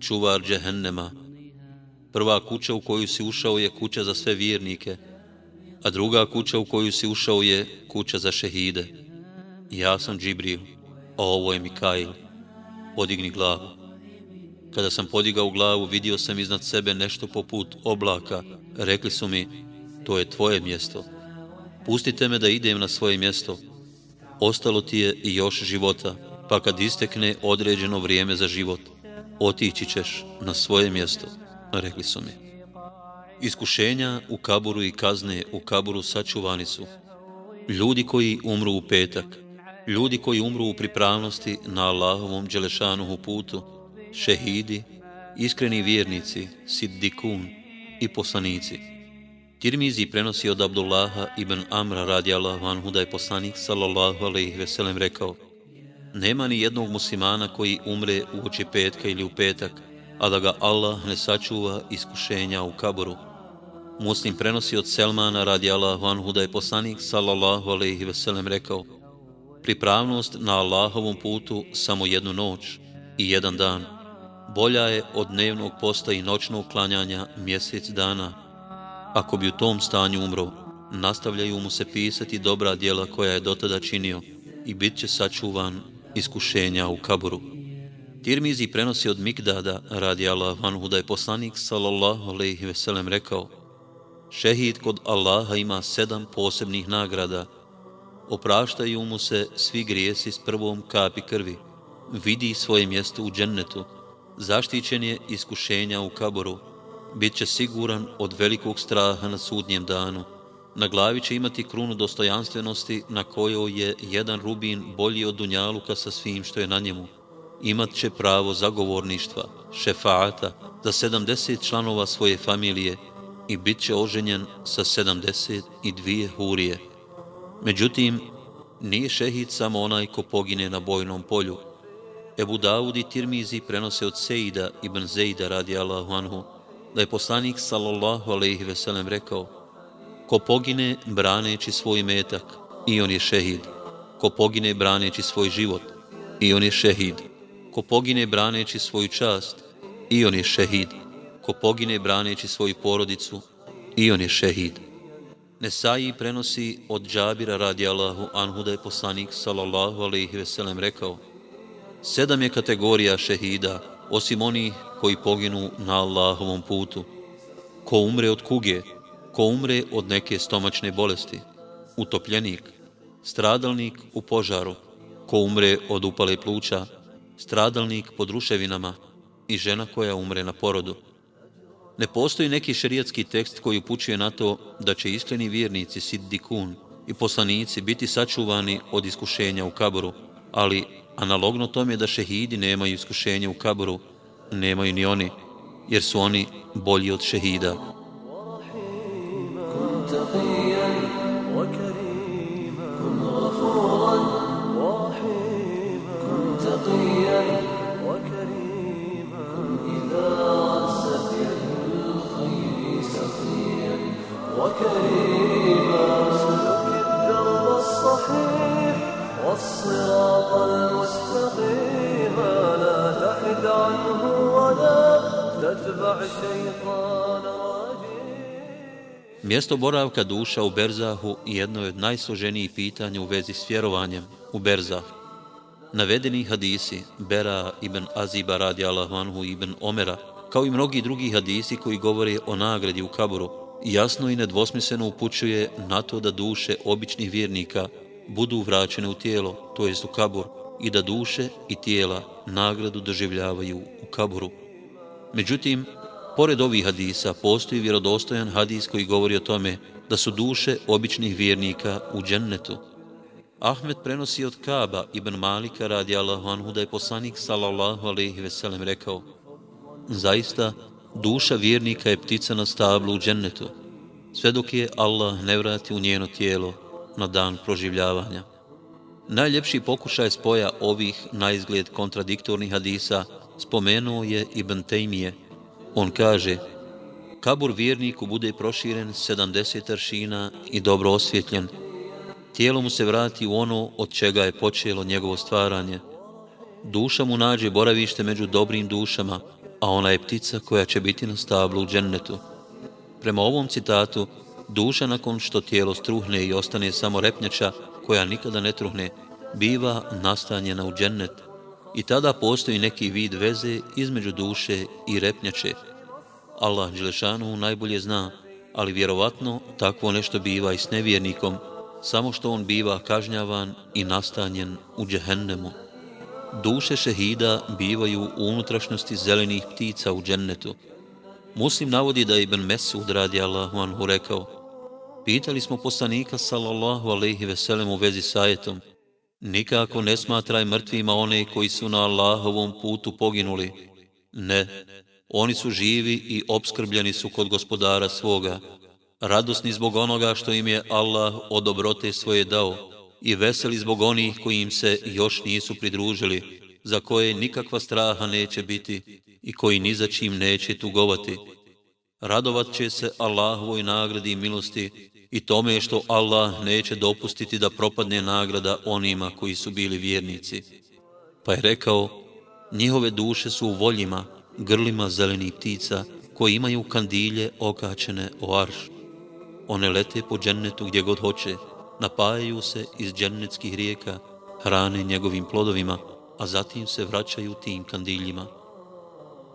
čuvar džehennema. Prva kuća u koju si ušao je kuća za sve vjernike, a druga kuća u koju si ušao je kuća za šehide. Ja sam Džibril a ovo je Mikail. Podigni glavu. Kada sam podigao glavu, vidio sam iznad sebe nešto poput oblaka. Rekli su mi, to je tvoje mjesto. Pustite me da idem na svoje mjesto. Ostalo ti je i još života, pa kad istekne određeno vrijeme za život, otići ćeš na svoje mjesto, rekli su mi. Iskušenja u kaburu i kazne u kaburu sačuvani su. Ljudi koji umru u petak, ljudi koji umru u pripravnosti na Allahovom Đelešanuhu putu, šehidi, iskreni vjernici, siddikun i poslanici. Tirmizi prenosi od Abdullaha ibn Amra radi Allahu anhu da je poslanik sallallahu alaihi veselem rekao Nema ni jednog muslimana koji umre u oči petka ili u petak, a da ga Allah ne sačuva iskušenja u kaboru. Muslim prenosi od Selmana radi Allahu anhu da je poslanik sallallahu alaihi veselem rekao pripravnost na Allahovom putu samo jednu noć i jedan dan, bolja je od dnevnog posta i noćnog klanjanja mjesec dana. Ako bi u tom stanju umro, nastavljaju mu se pisati dobra djela koja je dotada činio i bit će sačuvan iskušenja u kaburu. Tirmizi prenosi od Mikdada, radi Allah vanhu, da je poslanik, sallallahu alaihi veselem, rekao Šehid kod Allaha ima sedam posebnih nagrada. Opraštaju mu se svi grijesi s prvom kapi krvi. Vidi svoje mjesto u džennetu. Zaštićen je iskušenja u kaboru. Bit će siguran od velikog straha na sudnjem danu. Na glavi će imati krunu dostojanstvenosti na kojoj je jedan rubin bolji od Dunjaluka sa svim što je na njemu. Imat će pravo zagovorništva, šefaata, za 70 članova svoje familije i bit će oženjen sa 72 hurije. Međutim, nije šehid samo onaj ko pogine na bojnom polju. Ebu Dawud i Tirmizi prenose od Sejida ibn Zejda radi Allahu anhu, da je poslanik sallallahu alaihi veselem rekao Ko pogine braneći svoj metak, i on je šehid. Ko pogine braneći svoj život, i on je šehid. Ko pogine braneći svoju čast, i on je šehid. Ko pogine braneći svoju porodicu, i on je šehid. Nesaji prenosi od Džabira radi Allahu anhu da je poslanik sallallahu alaihi veselem rekao Sedam je kategorija šehida, osim onih koji poginu na Allahovom putu. Ko umre od kuge, ko umre od neke stomačne bolesti, utopljenik, stradalnik u požaru, ko umre od upale pluća, stradalnik pod ruševinama i žena koja umre na porodu. Ne postoji neki šerijatski tekst koji upućuje na to da će iskreni vjernici Siddikun i poslanici biti sačuvani od iskušenja u kaboru, ali analogno tome da šehidi nemaju iskušenja u kaboru, nemaju ni oni, jer su oni bolji od šehida. Mjesto boravka duša u Berzahu jedno je od najsloženijih pitanja u vezi s vjerovanjem u Berzah. Navedeni hadisi Bera ibn Aziba radi Allahu anhu ibn Omera, kao i mnogi drugi hadisi koji govore o nagradi u kaburu, jasno i nedvosmisleno upućuje na to da duše običnih vjernika budu vraćene u tijelo, to jest u kabur, i da duše i tijela nagradu doživljavaju u kaburu. Međutim, pored ovih hadisa, postoji vjerodostojan hadis koji govori o tome da su duše običnih vjernika u džennetu. Ahmed prenosi od Kaba ibn Malika radi Allahu anhu da je poslanik sallallahu alaihi veselem rekao Zaista, duša vjernika je ptica na stablu u džennetu, sve dok je Allah ne vrati u njeno tijelo na dan proživljavanja. Najljepši pokušaj spoja ovih na izgled kontradiktornih hadisa spomenuo je Ibn Tejmije. On kaže, kabur vjerniku bude proširen 70 aršina i dobro osvjetljen. Tijelo mu se vrati u ono od čega je počelo njegovo stvaranje. Duša mu nađe boravište među dobrim dušama, a ona je ptica koja će biti na stablu u džennetu. Prema ovom citatu, duša nakon što tijelo struhne i ostane samo repnjača koja nikada ne truhne, biva nastanjena u džennetu i tada postoji neki vid veze između duše i repnjače. Allah Đelešanu najbolje zna, ali vjerovatno takvo nešto biva i s nevjernikom, samo što on biva kažnjavan i nastanjen u džehennemu. Duše šehida bivaju u unutrašnjosti zelenih ptica u džennetu. Muslim navodi da je Ibn Mesud radi Allahu anhu rekao, pitali smo poslanika sallallahu alaihi veselem u vezi s ajetom, nikako ne smatraj mrtvima one koji su na Allahovom putu poginuli. Ne, oni su živi i obskrbljeni su kod gospodara svoga, radosni zbog onoga što im je Allah od dobrote svoje dao i veseli zbog onih koji im se još nisu pridružili, za koje nikakva straha neće biti i koji ni za čim neće tugovati. Radovat će se Allahovoj nagradi i milosti i tome što Allah neće dopustiti da propadne nagrada onima koji su bili vjernici. Pa je rekao, njihove duše su u voljima, grlima zelenih ptica koji imaju kandilje okačene o arš. One lete po džennetu gdje god hoće, napajaju se iz džennetskih rijeka, hrane njegovim plodovima, a zatim se vraćaju tim kandiljima.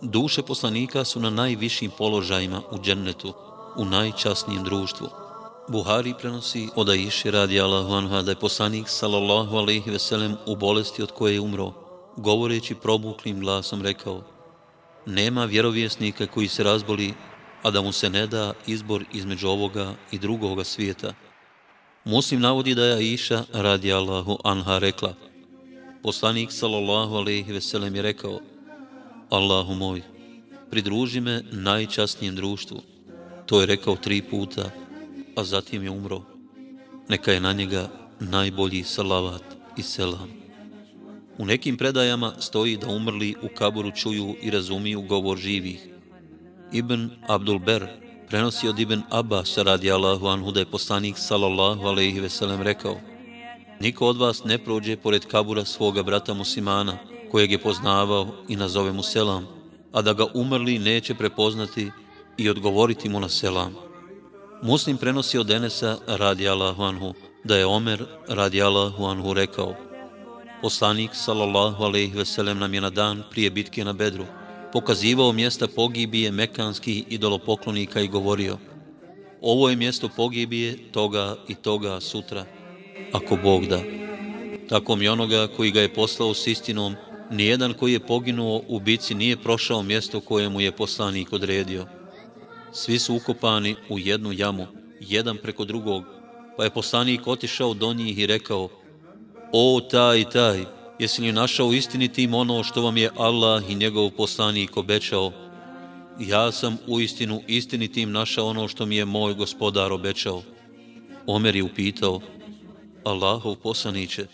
Duše poslanika su na najvišim položajima u džennetu, u najčasnijem društvu. Buhari prenosi od Aiši radi Allahu anha da je poslanik sallallahu alaihi veselem u bolesti od koje je umro, govoreći probuklim glasom rekao Nema vjerovjesnika koji se razboli, a da mu se ne da izbor između ovoga i drugoga svijeta. Muslim navodi da je Aisha radi Allahu anha rekla Poslanik sallallahu alaihi veselem je rekao Allahu moj, pridruži me najčasnijem društvu. To je rekao tri puta, a zatim je umro. Neka je na njega najbolji salavat i selam. U nekim predajama stoji da umrli u kaboru čuju i razumiju govor živih. Ibn Abdul Ber prenosi od Ibn Abbas radi Allahu anhu da je poslanik sallallahu alaihi veselem rekao Niko od vas ne prođe pored kabura svoga brata muslimana, kojeg je poznavao i nazove mu selam, a da ga umrli neće prepoznati i odgovoriti mu na selam. Muslim prenosi od Enesa radi Allahu anhu, da je Omer radi Allahu anhu rekao Poslanik sallallahu alaihi veselem nam je na dan prije bitke na Bedru pokazivao mjesta pogibije mekanskih idolopoklonika i govorio Ovo je mjesto pogibije toga i toga sutra, ako Bog da. Tako mi onoga koji ga je poslao s istinom, nijedan koji je poginuo u bici nije prošao mjesto koje mu je poslanik odredio. Svi su ukopani u jednu jamu, jedan preko drugog, pa je poslanik otišao do njih i rekao, O taj, taj, jesi li našao istinitim ono što vam je Allah i njegov poslanik obećao? Ja sam u istinu istinitim našao ono što mi je moj gospodar obećao. Omer je upitao, Allahov poslaniće,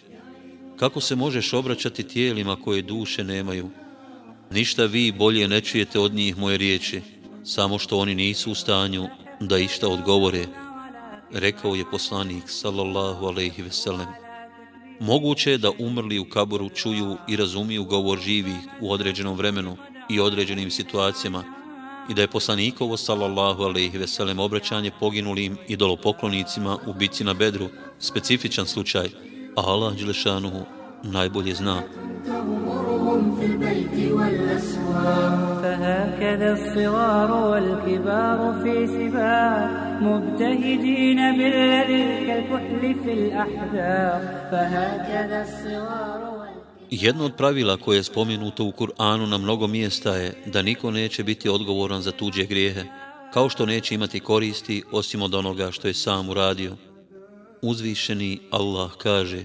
kako se možeš obraćati tijelima koje duše nemaju? Ništa vi bolje ne čujete od njih moje riječi, samo što oni nisu u stanju da išta odgovore, rekao je poslanik, sallallahu alaihi veselem. Moguće je da umrli u kaboru čuju i razumiju govor živih u određenom vremenu i određenim situacijama i da je poslanikovo, sallallahu alaihi veselem, obraćanje poginulim idolopoklonicima u bici na bedru specifičan slučaj, a Allah Đelešanuhu najbolje zna. فهكذا الصغار والكبار في سباق مبتهجين بالذي كالكحل في الأحداق فهكذا الصغار Jedno od pravila koje je spomenuto u Kur'anu na mnogo mjesta je da niko neće biti odgovoran za tuđe grijehe, kao što neće imati koristi osim od onoga što je sam uradio. Uzvišeni Allah kaže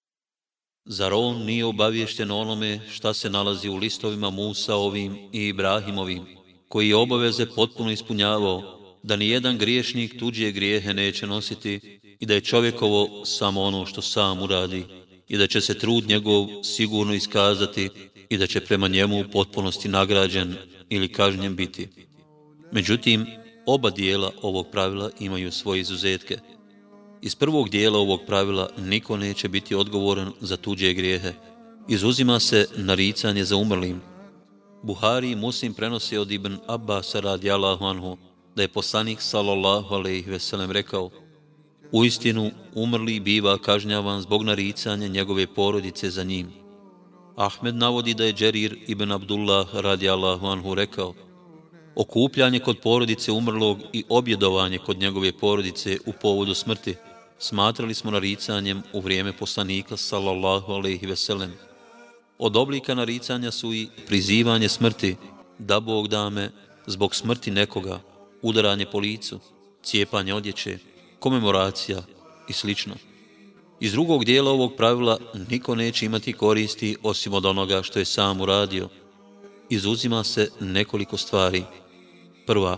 Zar on nije obaviješten onome šta se nalazi u listovima Musa ovim i Ibrahimovim, koji je obaveze potpuno ispunjavao, da ni jedan griješnik tuđije grijehe neće nositi i da je čovjekovo samo ono što sam uradi i da će se trud njegov sigurno iskazati i da će prema njemu u potpunosti nagrađen ili kažnjen biti. Međutim, oba dijela ovog pravila imaju svoje izuzetke – Iz prvog dijela ovog pravila niko neće biti odgovoran za tuđe grijehe. Izuzima se naricanje za umrlim. Buhari i Muslim prenose od Ibn Abbas radi Allahu anhu da je poslanik sallallahu alaihi veselem rekao U istinu, umrli biva kažnjavan zbog naricanja njegove porodice za njim. Ahmed navodi da je Džerir ibn Abdullah radi Allahu anhu rekao Okupljanje kod porodice umrlog i objedovanje kod njegove porodice u povodu smrti – smatrali smo naricanjem u vrijeme poslanika sallallahu alaihi veselem. Od oblika naricanja su i prizivanje smrti, da Bog dame, zbog smrti nekoga, udaranje po licu, cijepanje odjeće, komemoracija i slično. Iz drugog dijela ovog pravila niko neće imati koristi osim od onoga što je sam uradio. izuzima se nekoliko stvari. Prva,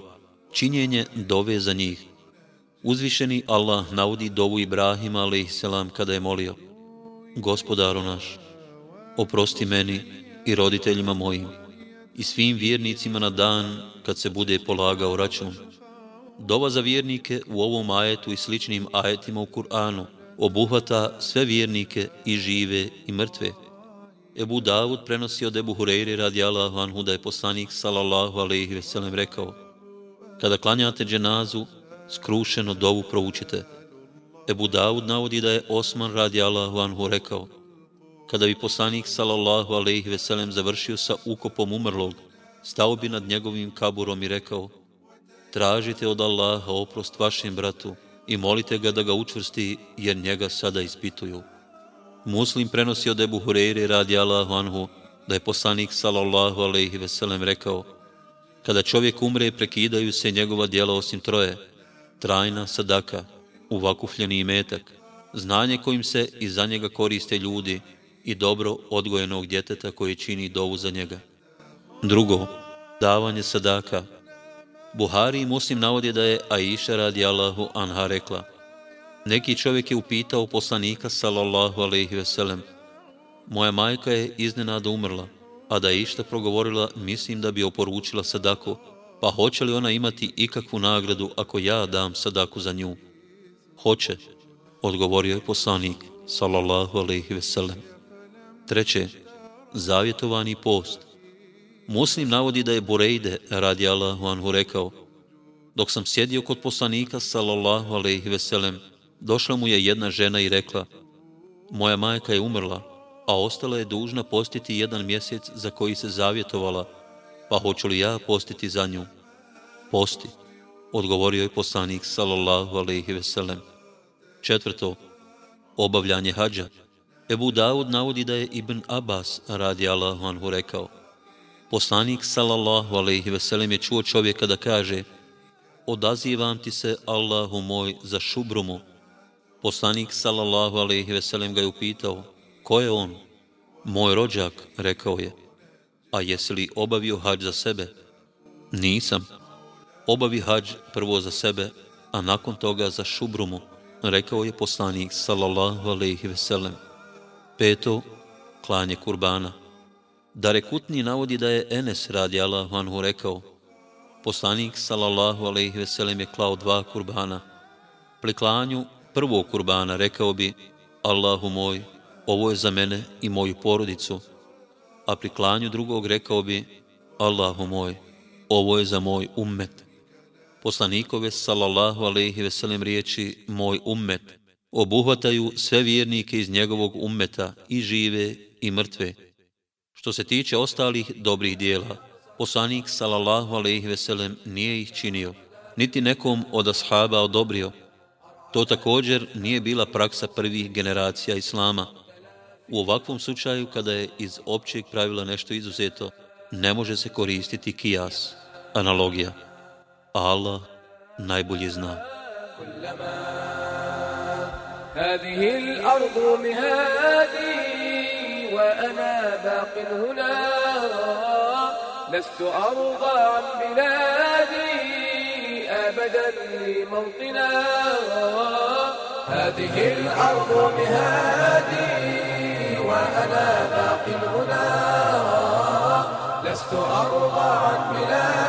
činjenje dove za njih. Uzvišeni Allah navodi dovu Ibrahima a.s. kada je molio Gospodaru naš, oprosti meni i roditeljima mojim i svim vjernicima na dan kad se bude polagao račun. Dova za vjernike u ovom ajetu i sličnim ajetima u Kur'anu obuhvata sve vjernike i žive i mrtve. Ebu Davud prenosi od Ebu Hureyre radi Allahu anhu da je poslanik sallallahu alaihi veselem rekao Kada klanjate dženazu, skrušeno dovu proučite. Ebu Davud navodi da je Osman radi Allahu anhu rekao Kada bi poslanik sallallahu alaihi veselem završio sa ukopom umrlog, stao bi nad njegovim kaburom i rekao Tražite od Allaha oprost vašem bratu i molite ga da ga učvrsti jer njega sada ispituju. Muslim prenosi od Ebu Hureyre radi Allahu anhu da je poslanik sallallahu alaihi veselem rekao Kada čovjek umre, prekidaju se njegova dijela osim troje, trajna sadaka, uvakufljeni imetak, znanje kojim se i za njega koriste ljudi i dobro odgojenog djeteta koji čini dovu za njega. Drugo, davanje sadaka. Buhari i Muslim navodi da je Aisha radi Allahu anha rekla Neki čovjek je upitao poslanika sallallahu alaihi veselem Moja majka je iznenada umrla, a da je išta progovorila, mislim da bi oporučila sadaku, pa hoće li ona imati ikakvu nagradu ako ja dam sadaku za nju? Hoće, odgovorio je poslanik, sallallahu alaihi veselem. Treće, zavjetovani post. Muslim navodi da je Burejde, radi Allahu anhu, rekao, dok sam sjedio kod poslanika, sallallahu alaihi veselem, došla mu je jedna žena i rekla, moja majka je umrla, a ostala je dužna postiti jedan mjesec za koji se zavjetovala, pa hoću li ja postiti za nju? Posti, odgovorio je poslanik, sallallahu alaihi veselem. Četvrto, obavljanje hađa. Ebu Dawud navodi da je Ibn Abbas, radi Allahu anhu, rekao, poslanik, sallallahu alaihi veselem, je čuo čovjeka da kaže, odazivam ti se, Allahu moj, za šubrumu. Poslanik, sallallahu alaihi veselem, ga je upitao, Ko je on? Moj rođak, rekao je. A jesi li obavio hađ za sebe? Nisam. Obavi hađ prvo za sebe, a nakon toga za šubrumu, rekao je poslanik, sallallahu alaihi veselem. Peto, klanje kurbana. Darekutni navodi da je Enes radi Allahu anhu rekao, poslanik, sallallahu alaihi veselem, je klao dva kurbana. Pri klanju prvog kurbana rekao bi, Allahu moj, ovo je za mene i moju porodicu, a pri klanju drugog rekao bi, Allahu moj, ovo je za moj ummet. Poslanikove, salallahu alaihi veselim riječi, moj ummet, obuhvataju sve vjernike iz njegovog ummeta, i žive i mrtve. Što se tiče ostalih dobrih dijela, poslanik, salallahu alaihi veselim, nije ih činio, niti nekom od ashaba odobrio. To također nije bila praksa prvih generacija Islama, U ovakvom slučaju, kada je iz općeg pravila nešto izuzeto, ne može se koristiti kijas, analogija. Allah najbolje zna. هذه الأرض مهادي وأنا باق هنا لست أرضى عن بلادي أبدا لموطنا هذه الأرض مهادي وأنا باق هنا لست أرضى عن بلادي